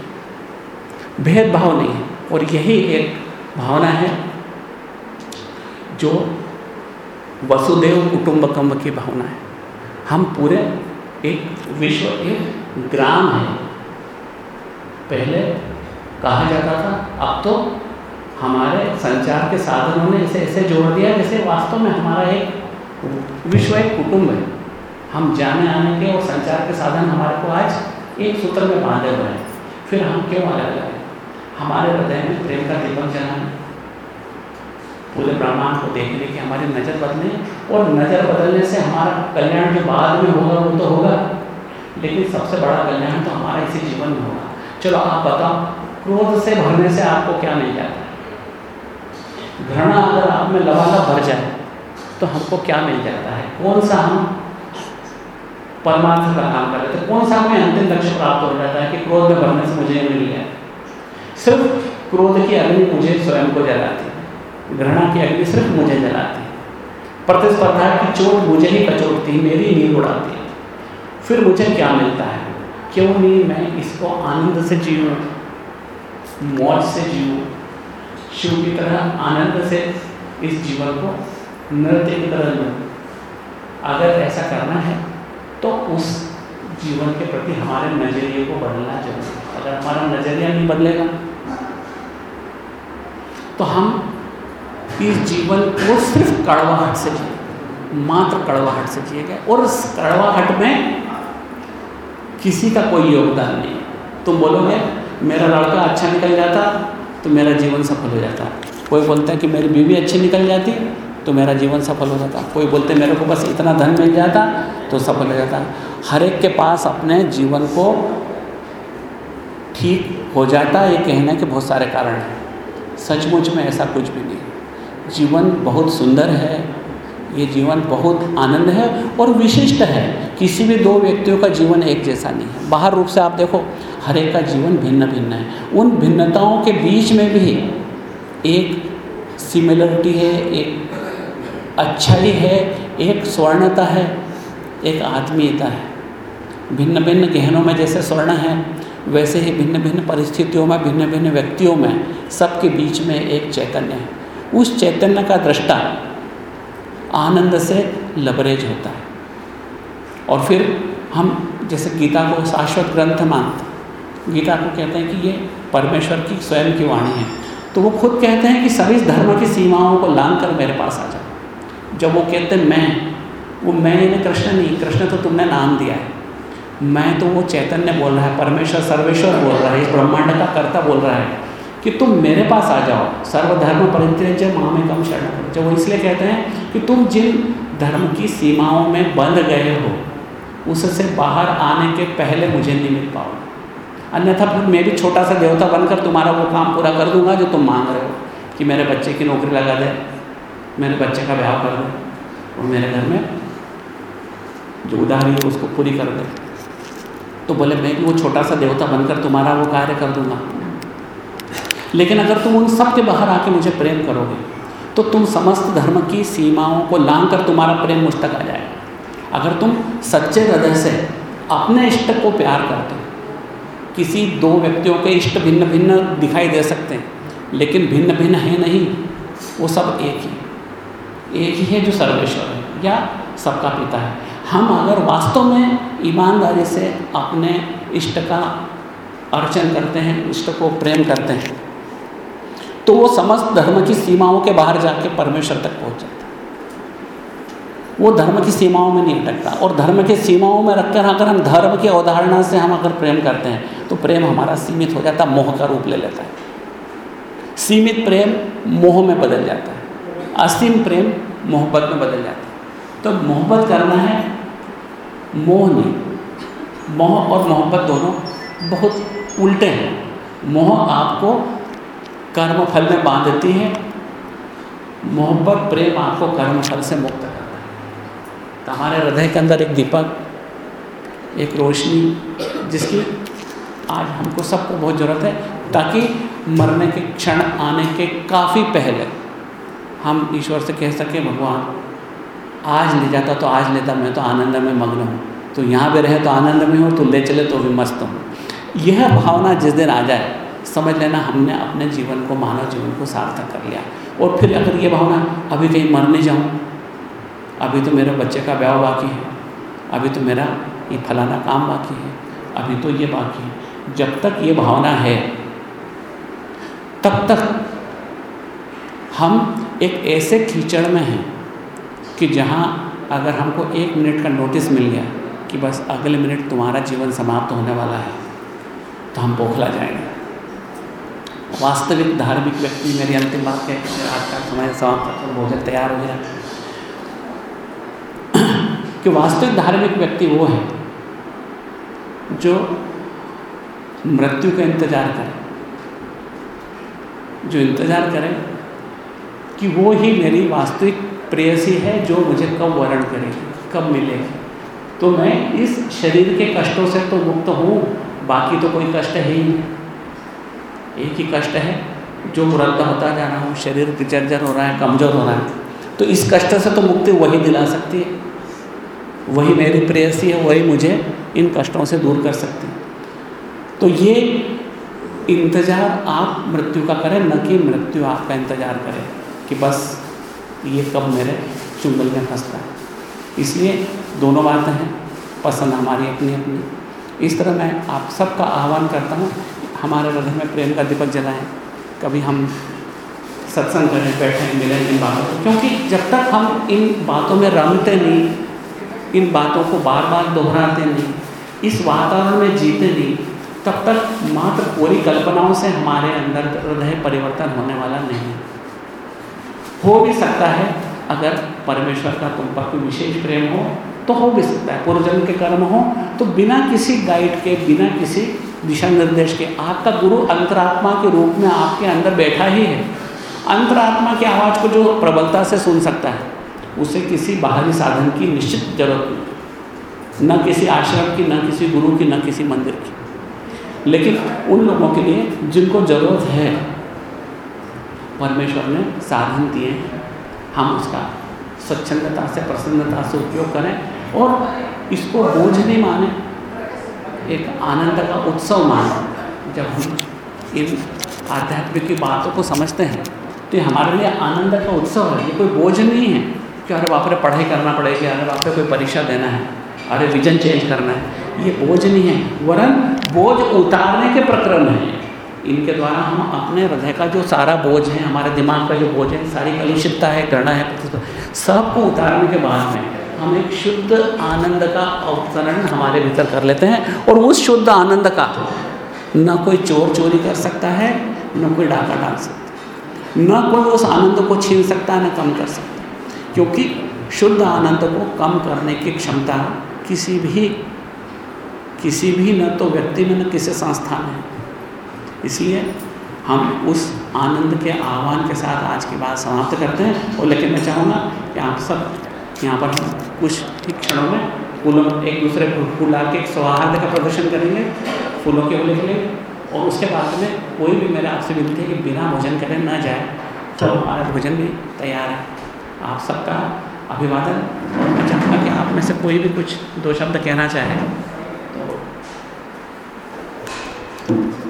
भेदभाव नहीं है, और यही एक भावना है जो वसुदेव कुटुंबकम की भावना है। हम पूरे एक विश्व एक ग्राम है। पहले कहा जाता था, अब तो हमारे संचार के साधनों ने इसे ऐसे जोड़ दिया, जैसे वास्तव में हमारा एक विश्व एक कुटुंब है। हम जाने आने के और संचार के साधन हमारे को आज एक सूत्र में बांधे हुए हैं। फिर हम क्यों अलग हैं? हमारे हृदय में प्रेम का दीपक जलाने पूरे ब्रह्मांड को देखने की हमारी नज़र बदले और नज़र बदलने से हमारा कल्याण जो बाद में होगा, वो तो होगा। लेकिन सबसे बड़ा कल्याण तो हमारा इसी जीवन में होगा। चलो, आप बताओ, क्रोध से भरने से आपको क्या मिल जाता है? घृणा अगर आप में लवाला भर जाए तो हमको क्या मिल जाता है? कौन सा हम परमार्थ का काम कर रहे थे। कौन सा हमें अंतिम लक्ष्य प्राप्त हो जाता है कि क्रोध में भरने से मुझे मिल गया? सिर्फ़ क्रोध की अग्नि मुझे स्वयं को जलाती है। घृणा की अग्नि सिर्फ़ मुझे जलाती है। प्रतिस्पर्धा की चोट मुझे ही कचोटती मेरी नींद उड़ाती है। फिर मुझे क्या मिलता है? क्यों नहीं मैं इसको आनंद से जीऊँ? मौज से जीऊँ? शिव की तरह आनंद से इस जीवन को नृत्य की तरह लो अगर ऐसा करना है तो उस जीवन के प्रति हमारे नज़रिए को बदलना चाहिए अगर हमारा नज़रिया नहीं बदलेगा तो हम इस जीवन को सिर्फ़ कड़वाहट से जिए, मात्र कड़वाहट से जिए गए। और उस कड़वाहट में किसी का कोई योगदान नहीं तुम बोलोगे, मेरा लड़का अच्छा निकल जाता तो मेरा जीवन सफल हो जाता। कोई बोलता है कि मेरी बीवी अच्छी निकल जाती तो मेरा जीवन सफल हो जाता। कोई बोलते, मेरे को बस इतना धन मिल जाता तो सफल हो जाता। हर एक के पास अपने जीवन को ठीक हो जाता, ये कहने के बहुत सारे कारण हैं। सचमुच में ऐसा कुछ भी नहीं। जीवन बहुत सुंदर है, ये जीवन बहुत आनंद है और विशिष्ट है। किसी भी दो व्यक्तियों का जीवन एक जैसा नहीं है। बाहर रूप से आप देखो, हर एक का जीवन भिन्न भिन्न है। उन भिन्नताओं के बीच में भी एक सिमिलरिटी है, एक अच्छाई है, एक स्वर्णता है, एक आत्मीयता है। भिन्न भिन्न गहनों में जैसे स्वर्ण है, वैसे ही भिन्न भिन्न परिस्थितियों में भिन्न भिन्न व्यक्तियों में सबके बीच में एक चैतन्य है। उस चैतन्य का दृष्टा आनंद से लबरेज होता है। और फिर हम जैसे गीता को शाश्वत ग्रंथ मानते गीता को कहते हैं कि ये परमेश्वर की स्वयं की वाणी है। तो वो खुद कहते हैं कि सभी धर्म की सीमाओं को लांग कर मेरे पास आ जाओ। जब वो कहते, मैं, वो मैं कृष्ण नहीं, कृष्ण तो तुमने नाम दिया है। मैं तो वो चैतन्य बोल रहा है, परमेश्वर, सर्वेश्वर बोल रहा है, इस ब्रह्मांड का कर्ता बोल रहा है कि तुम मेरे पास आ जाओ। सर्वधर्म परित्यज मामे कम शरण जब वो इसलिए कहते हैं कि तुम जिन धर्म की सीमाओं में बंध गए हो, उससे बाहर आने के पहले मुझे नहीं मिल पाओ। अन्यथा फिर मैं भी छोटा सा देवता बनकर तुम्हारा वो काम पूरा कर दूँगा जो तुम मांग रहे हो कि मेरे बच्चे की नौकरी लगा दे। मेरे बच्चे का ब्याह कर दे और मेरे घर में जो उधारी है उसको पूरी कर दे तो बोले, मैं भी वो छोटा सा देवता बनकर तुम्हारा वो कार्य कर दूँगा। लेकिन अगर तुम उन सब के बाहर आके मुझे प्रेम करोगे तो तुम समस्त धर्म की सीमाओं को लांग कर तुम्हारा प्रेम मुझ तक आ जाएगा। अगर तुम सच्चे हृदय से अपने इष्ट को प्यार करते, किसी दो व्यक्तियों के इष्ट भिन्न भिन्न दिखाई दे सकते हैं लेकिन भिन्न भिन्न है नहीं, वो सब एक ही। एक ही है जो सर्वेश्वर है, या सबका पिता है। हम अगर वास्तव में ईमानदारी से अपने इष्ट का अर्चन करते हैं, इष्ट को प्रेम करते हैं तो वो समस्त धर्म की सीमाओं के बाहर जाके परमेश्वर तक पहुँच जाता वो धर्म की सीमाओं में नहीं अटकता। और धर्म की सीमाओं में रखकर अगर हम धर्म की अवधारणा से हम अगर प्रेम करते हैं तो प्रेम हमारा सीमित हो जाता, मोह का रूप ले लेता है। सीमित प्रेम मोह में बदल जाता है। असीम प्रेम मोहब्बत में बदल जाता है। तो मोहब्बत करना है, मोह नहीं। मोह और मोहब्बत दोनों बहुत उल्टे हैं। मोह आपको कर्म फल में बाँध देती है, मोहब्बत प्रेम आपको कर्म फल से मुक्त करता है। तो हमारे हृदय के अंदर एक दीपक, एक रोशनी, जिसकी आज हमको सबको बहुत ज़रूरत है, ताकि मरने के क्षण आने के काफ़ी पहले हम ईश्वर से कह सकें, भगवान, आज ले जाता तो आज लेता, मैं तो आनंद में मग्न हूँ। तो यहाँ पे रहे तो आनंद में हूँ तो ले चले तो भी मस्त हूँ। यह भावना जिस दिन आ जाए, समझ लेना हमने अपने जीवन को, मानव जीवन को सार्थक कर लिया। और फिर अगर ये भावना, अभी कहीं मर नहीं जाऊँ, अभी तो मेरे बच्चे का ब्याह बाकी है, अभी तो मेरा ये फलाना काम बाकी है, अभी तो ये बाकी है। जब तक ये भावना है, तब तक हम एक ऐसे कीचड़ में हैं कि जहाँ अगर हमको एक मिनट का नोटिस मिल गया कि बस अगले मिनट तुम्हारा जीवन समाप्त होने वाला है तो हम बौखला जाएँगे। वास्तविक धार्मिक व्यक्ति मेरी अंतिम बात है आज का समय समाप्त कर भोजन तैयार हो गया। कि वास्तविक धार्मिक व्यक्ति वो है जो मृत्यु का इंतज़ार करे, जो इंतज़ार करे कि वो ही मेरी वास्तविक प्रेयसी है जो मुझे कब वर्ण करेगी, कब मिलेगी। तो मैं इस शरीर के कष्टों से तो मुक्त हूँ, बाकी तो कोई कष्ट है ही नहीं। एक ही कष्ट है, जो वृद्ध होता जा रहा हूँ, शरीर जर्जर हो रहा है, कमज़ोर हो रहा है। तो इस कष्ट से तो मुक्ति वही दिला सकती है। वही मेरी प्रेयसी है, वही मुझे इन कष्टों से दूर कर सकती है। तो ये इंतज़ार आप मृत्यु का करें, न कि मृत्यु आपका इंतज़ार करे। कि बस ये कब मेरे चुंगल में फंसता है। इसलिए दोनों बातें हैं, पसंद हमारी अपनी अपनी। इस तरह मैं आप सबका आह्वान करता हूँ हमारे हृदय में प्रेम का दीपक जलाएँ। कभी हम सत्संग करें बैठें, मिलें इन बातों को। क्योंकि जब तक हम इन बातों में रमते नहीं, इन बातों को बार बार दोहराते नहीं, इस वातावरण में जीते नहीं, तब तक मात्र पूरी कल्पनाओं से हमारे अंदर हृदय परिवर्तन होने वाला नहीं। हो भी सकता है। अगर परमेश्वर का तुम पर कोई विशेष प्रेम हो तो हो भी सकता है। पूर्वजन्म के कर्म हो तो बिना किसी गाइड के, बिना किसी दिशा निर्देश के, आपका गुरु अंतरात्मा के रूप में आपके अंदर बैठा ही है। अंतरात्मा की आवाज़ को जो प्रबलता से सुन सकता है, उसे किसी बाहरी साधन की निश्चित ज़रूरत नहीं न किसी आश्रम की, न किसी गुरु की, न किसी मंदिर की। लेकिन उन लोगों के लिए जिनको ज़रूरत है परमेश्वर ने साधन दिए हैं। हम उसका स्वच्छंदता से, प्रसन्नता से उपयोग करें और इसको बोझ नहीं माने। एक आनंद का उत्सव माने। जब हम इन आध्यात्मिक की बातों को समझते हैं तो हमारे लिए आनंद का उत्सव है। ये कोई बोझ नहीं है कि अरे बाप रे, पढ़ाई करना पड़ेगी, अरे बाप रे, कोई परीक्षा देना है, अरे विजन चेंज करना है। ये बोझ नहीं है। वरन बोझ उतारने के प्रकरण है। इनके द्वारा हम अपने हृदय का जो सारा बोझ है, हमारे दिमाग का जो बोझ है, सारी कलुषितता है करना है सबको उतारने के बाद में हम एक शुद्ध आनंद का अवतरण हमारे भीतर कर लेते हैं और उस शुद्ध आनंद का न कोई चोर चोरी कर सकता है, न कोई डाका डाल सकता है, न कोई उस आनंद को छीन सकता है, न कम कर सकता है। क्योंकि शुद्ध आनंद को कम करने की क्षमता किसी भी किसी भी न तो व्यक्ति में, न किसी संस्थान में इसलिए हम उस आनंद के आह्वान के साथ आज की बात समाप्त करते हैं और लेकिन मैं चाहूँगा कि आप सब यहाँ पर कुछ ठीक क्षणों में फूलों, एक दूसरे को फूल के सौहार्द का प्रदर्शन करेंगे, फूलों के के और उसके बाद में कोई भी मेरे आपसे विनती है कि बिना भोजन करें ना जाए तो हमारा भोजन भी तैयार है। आप सबका अभिवादन। और मैं चाहूँगा कि आप में से कोई भी कुछ दो शब्द कहना चाहे। तो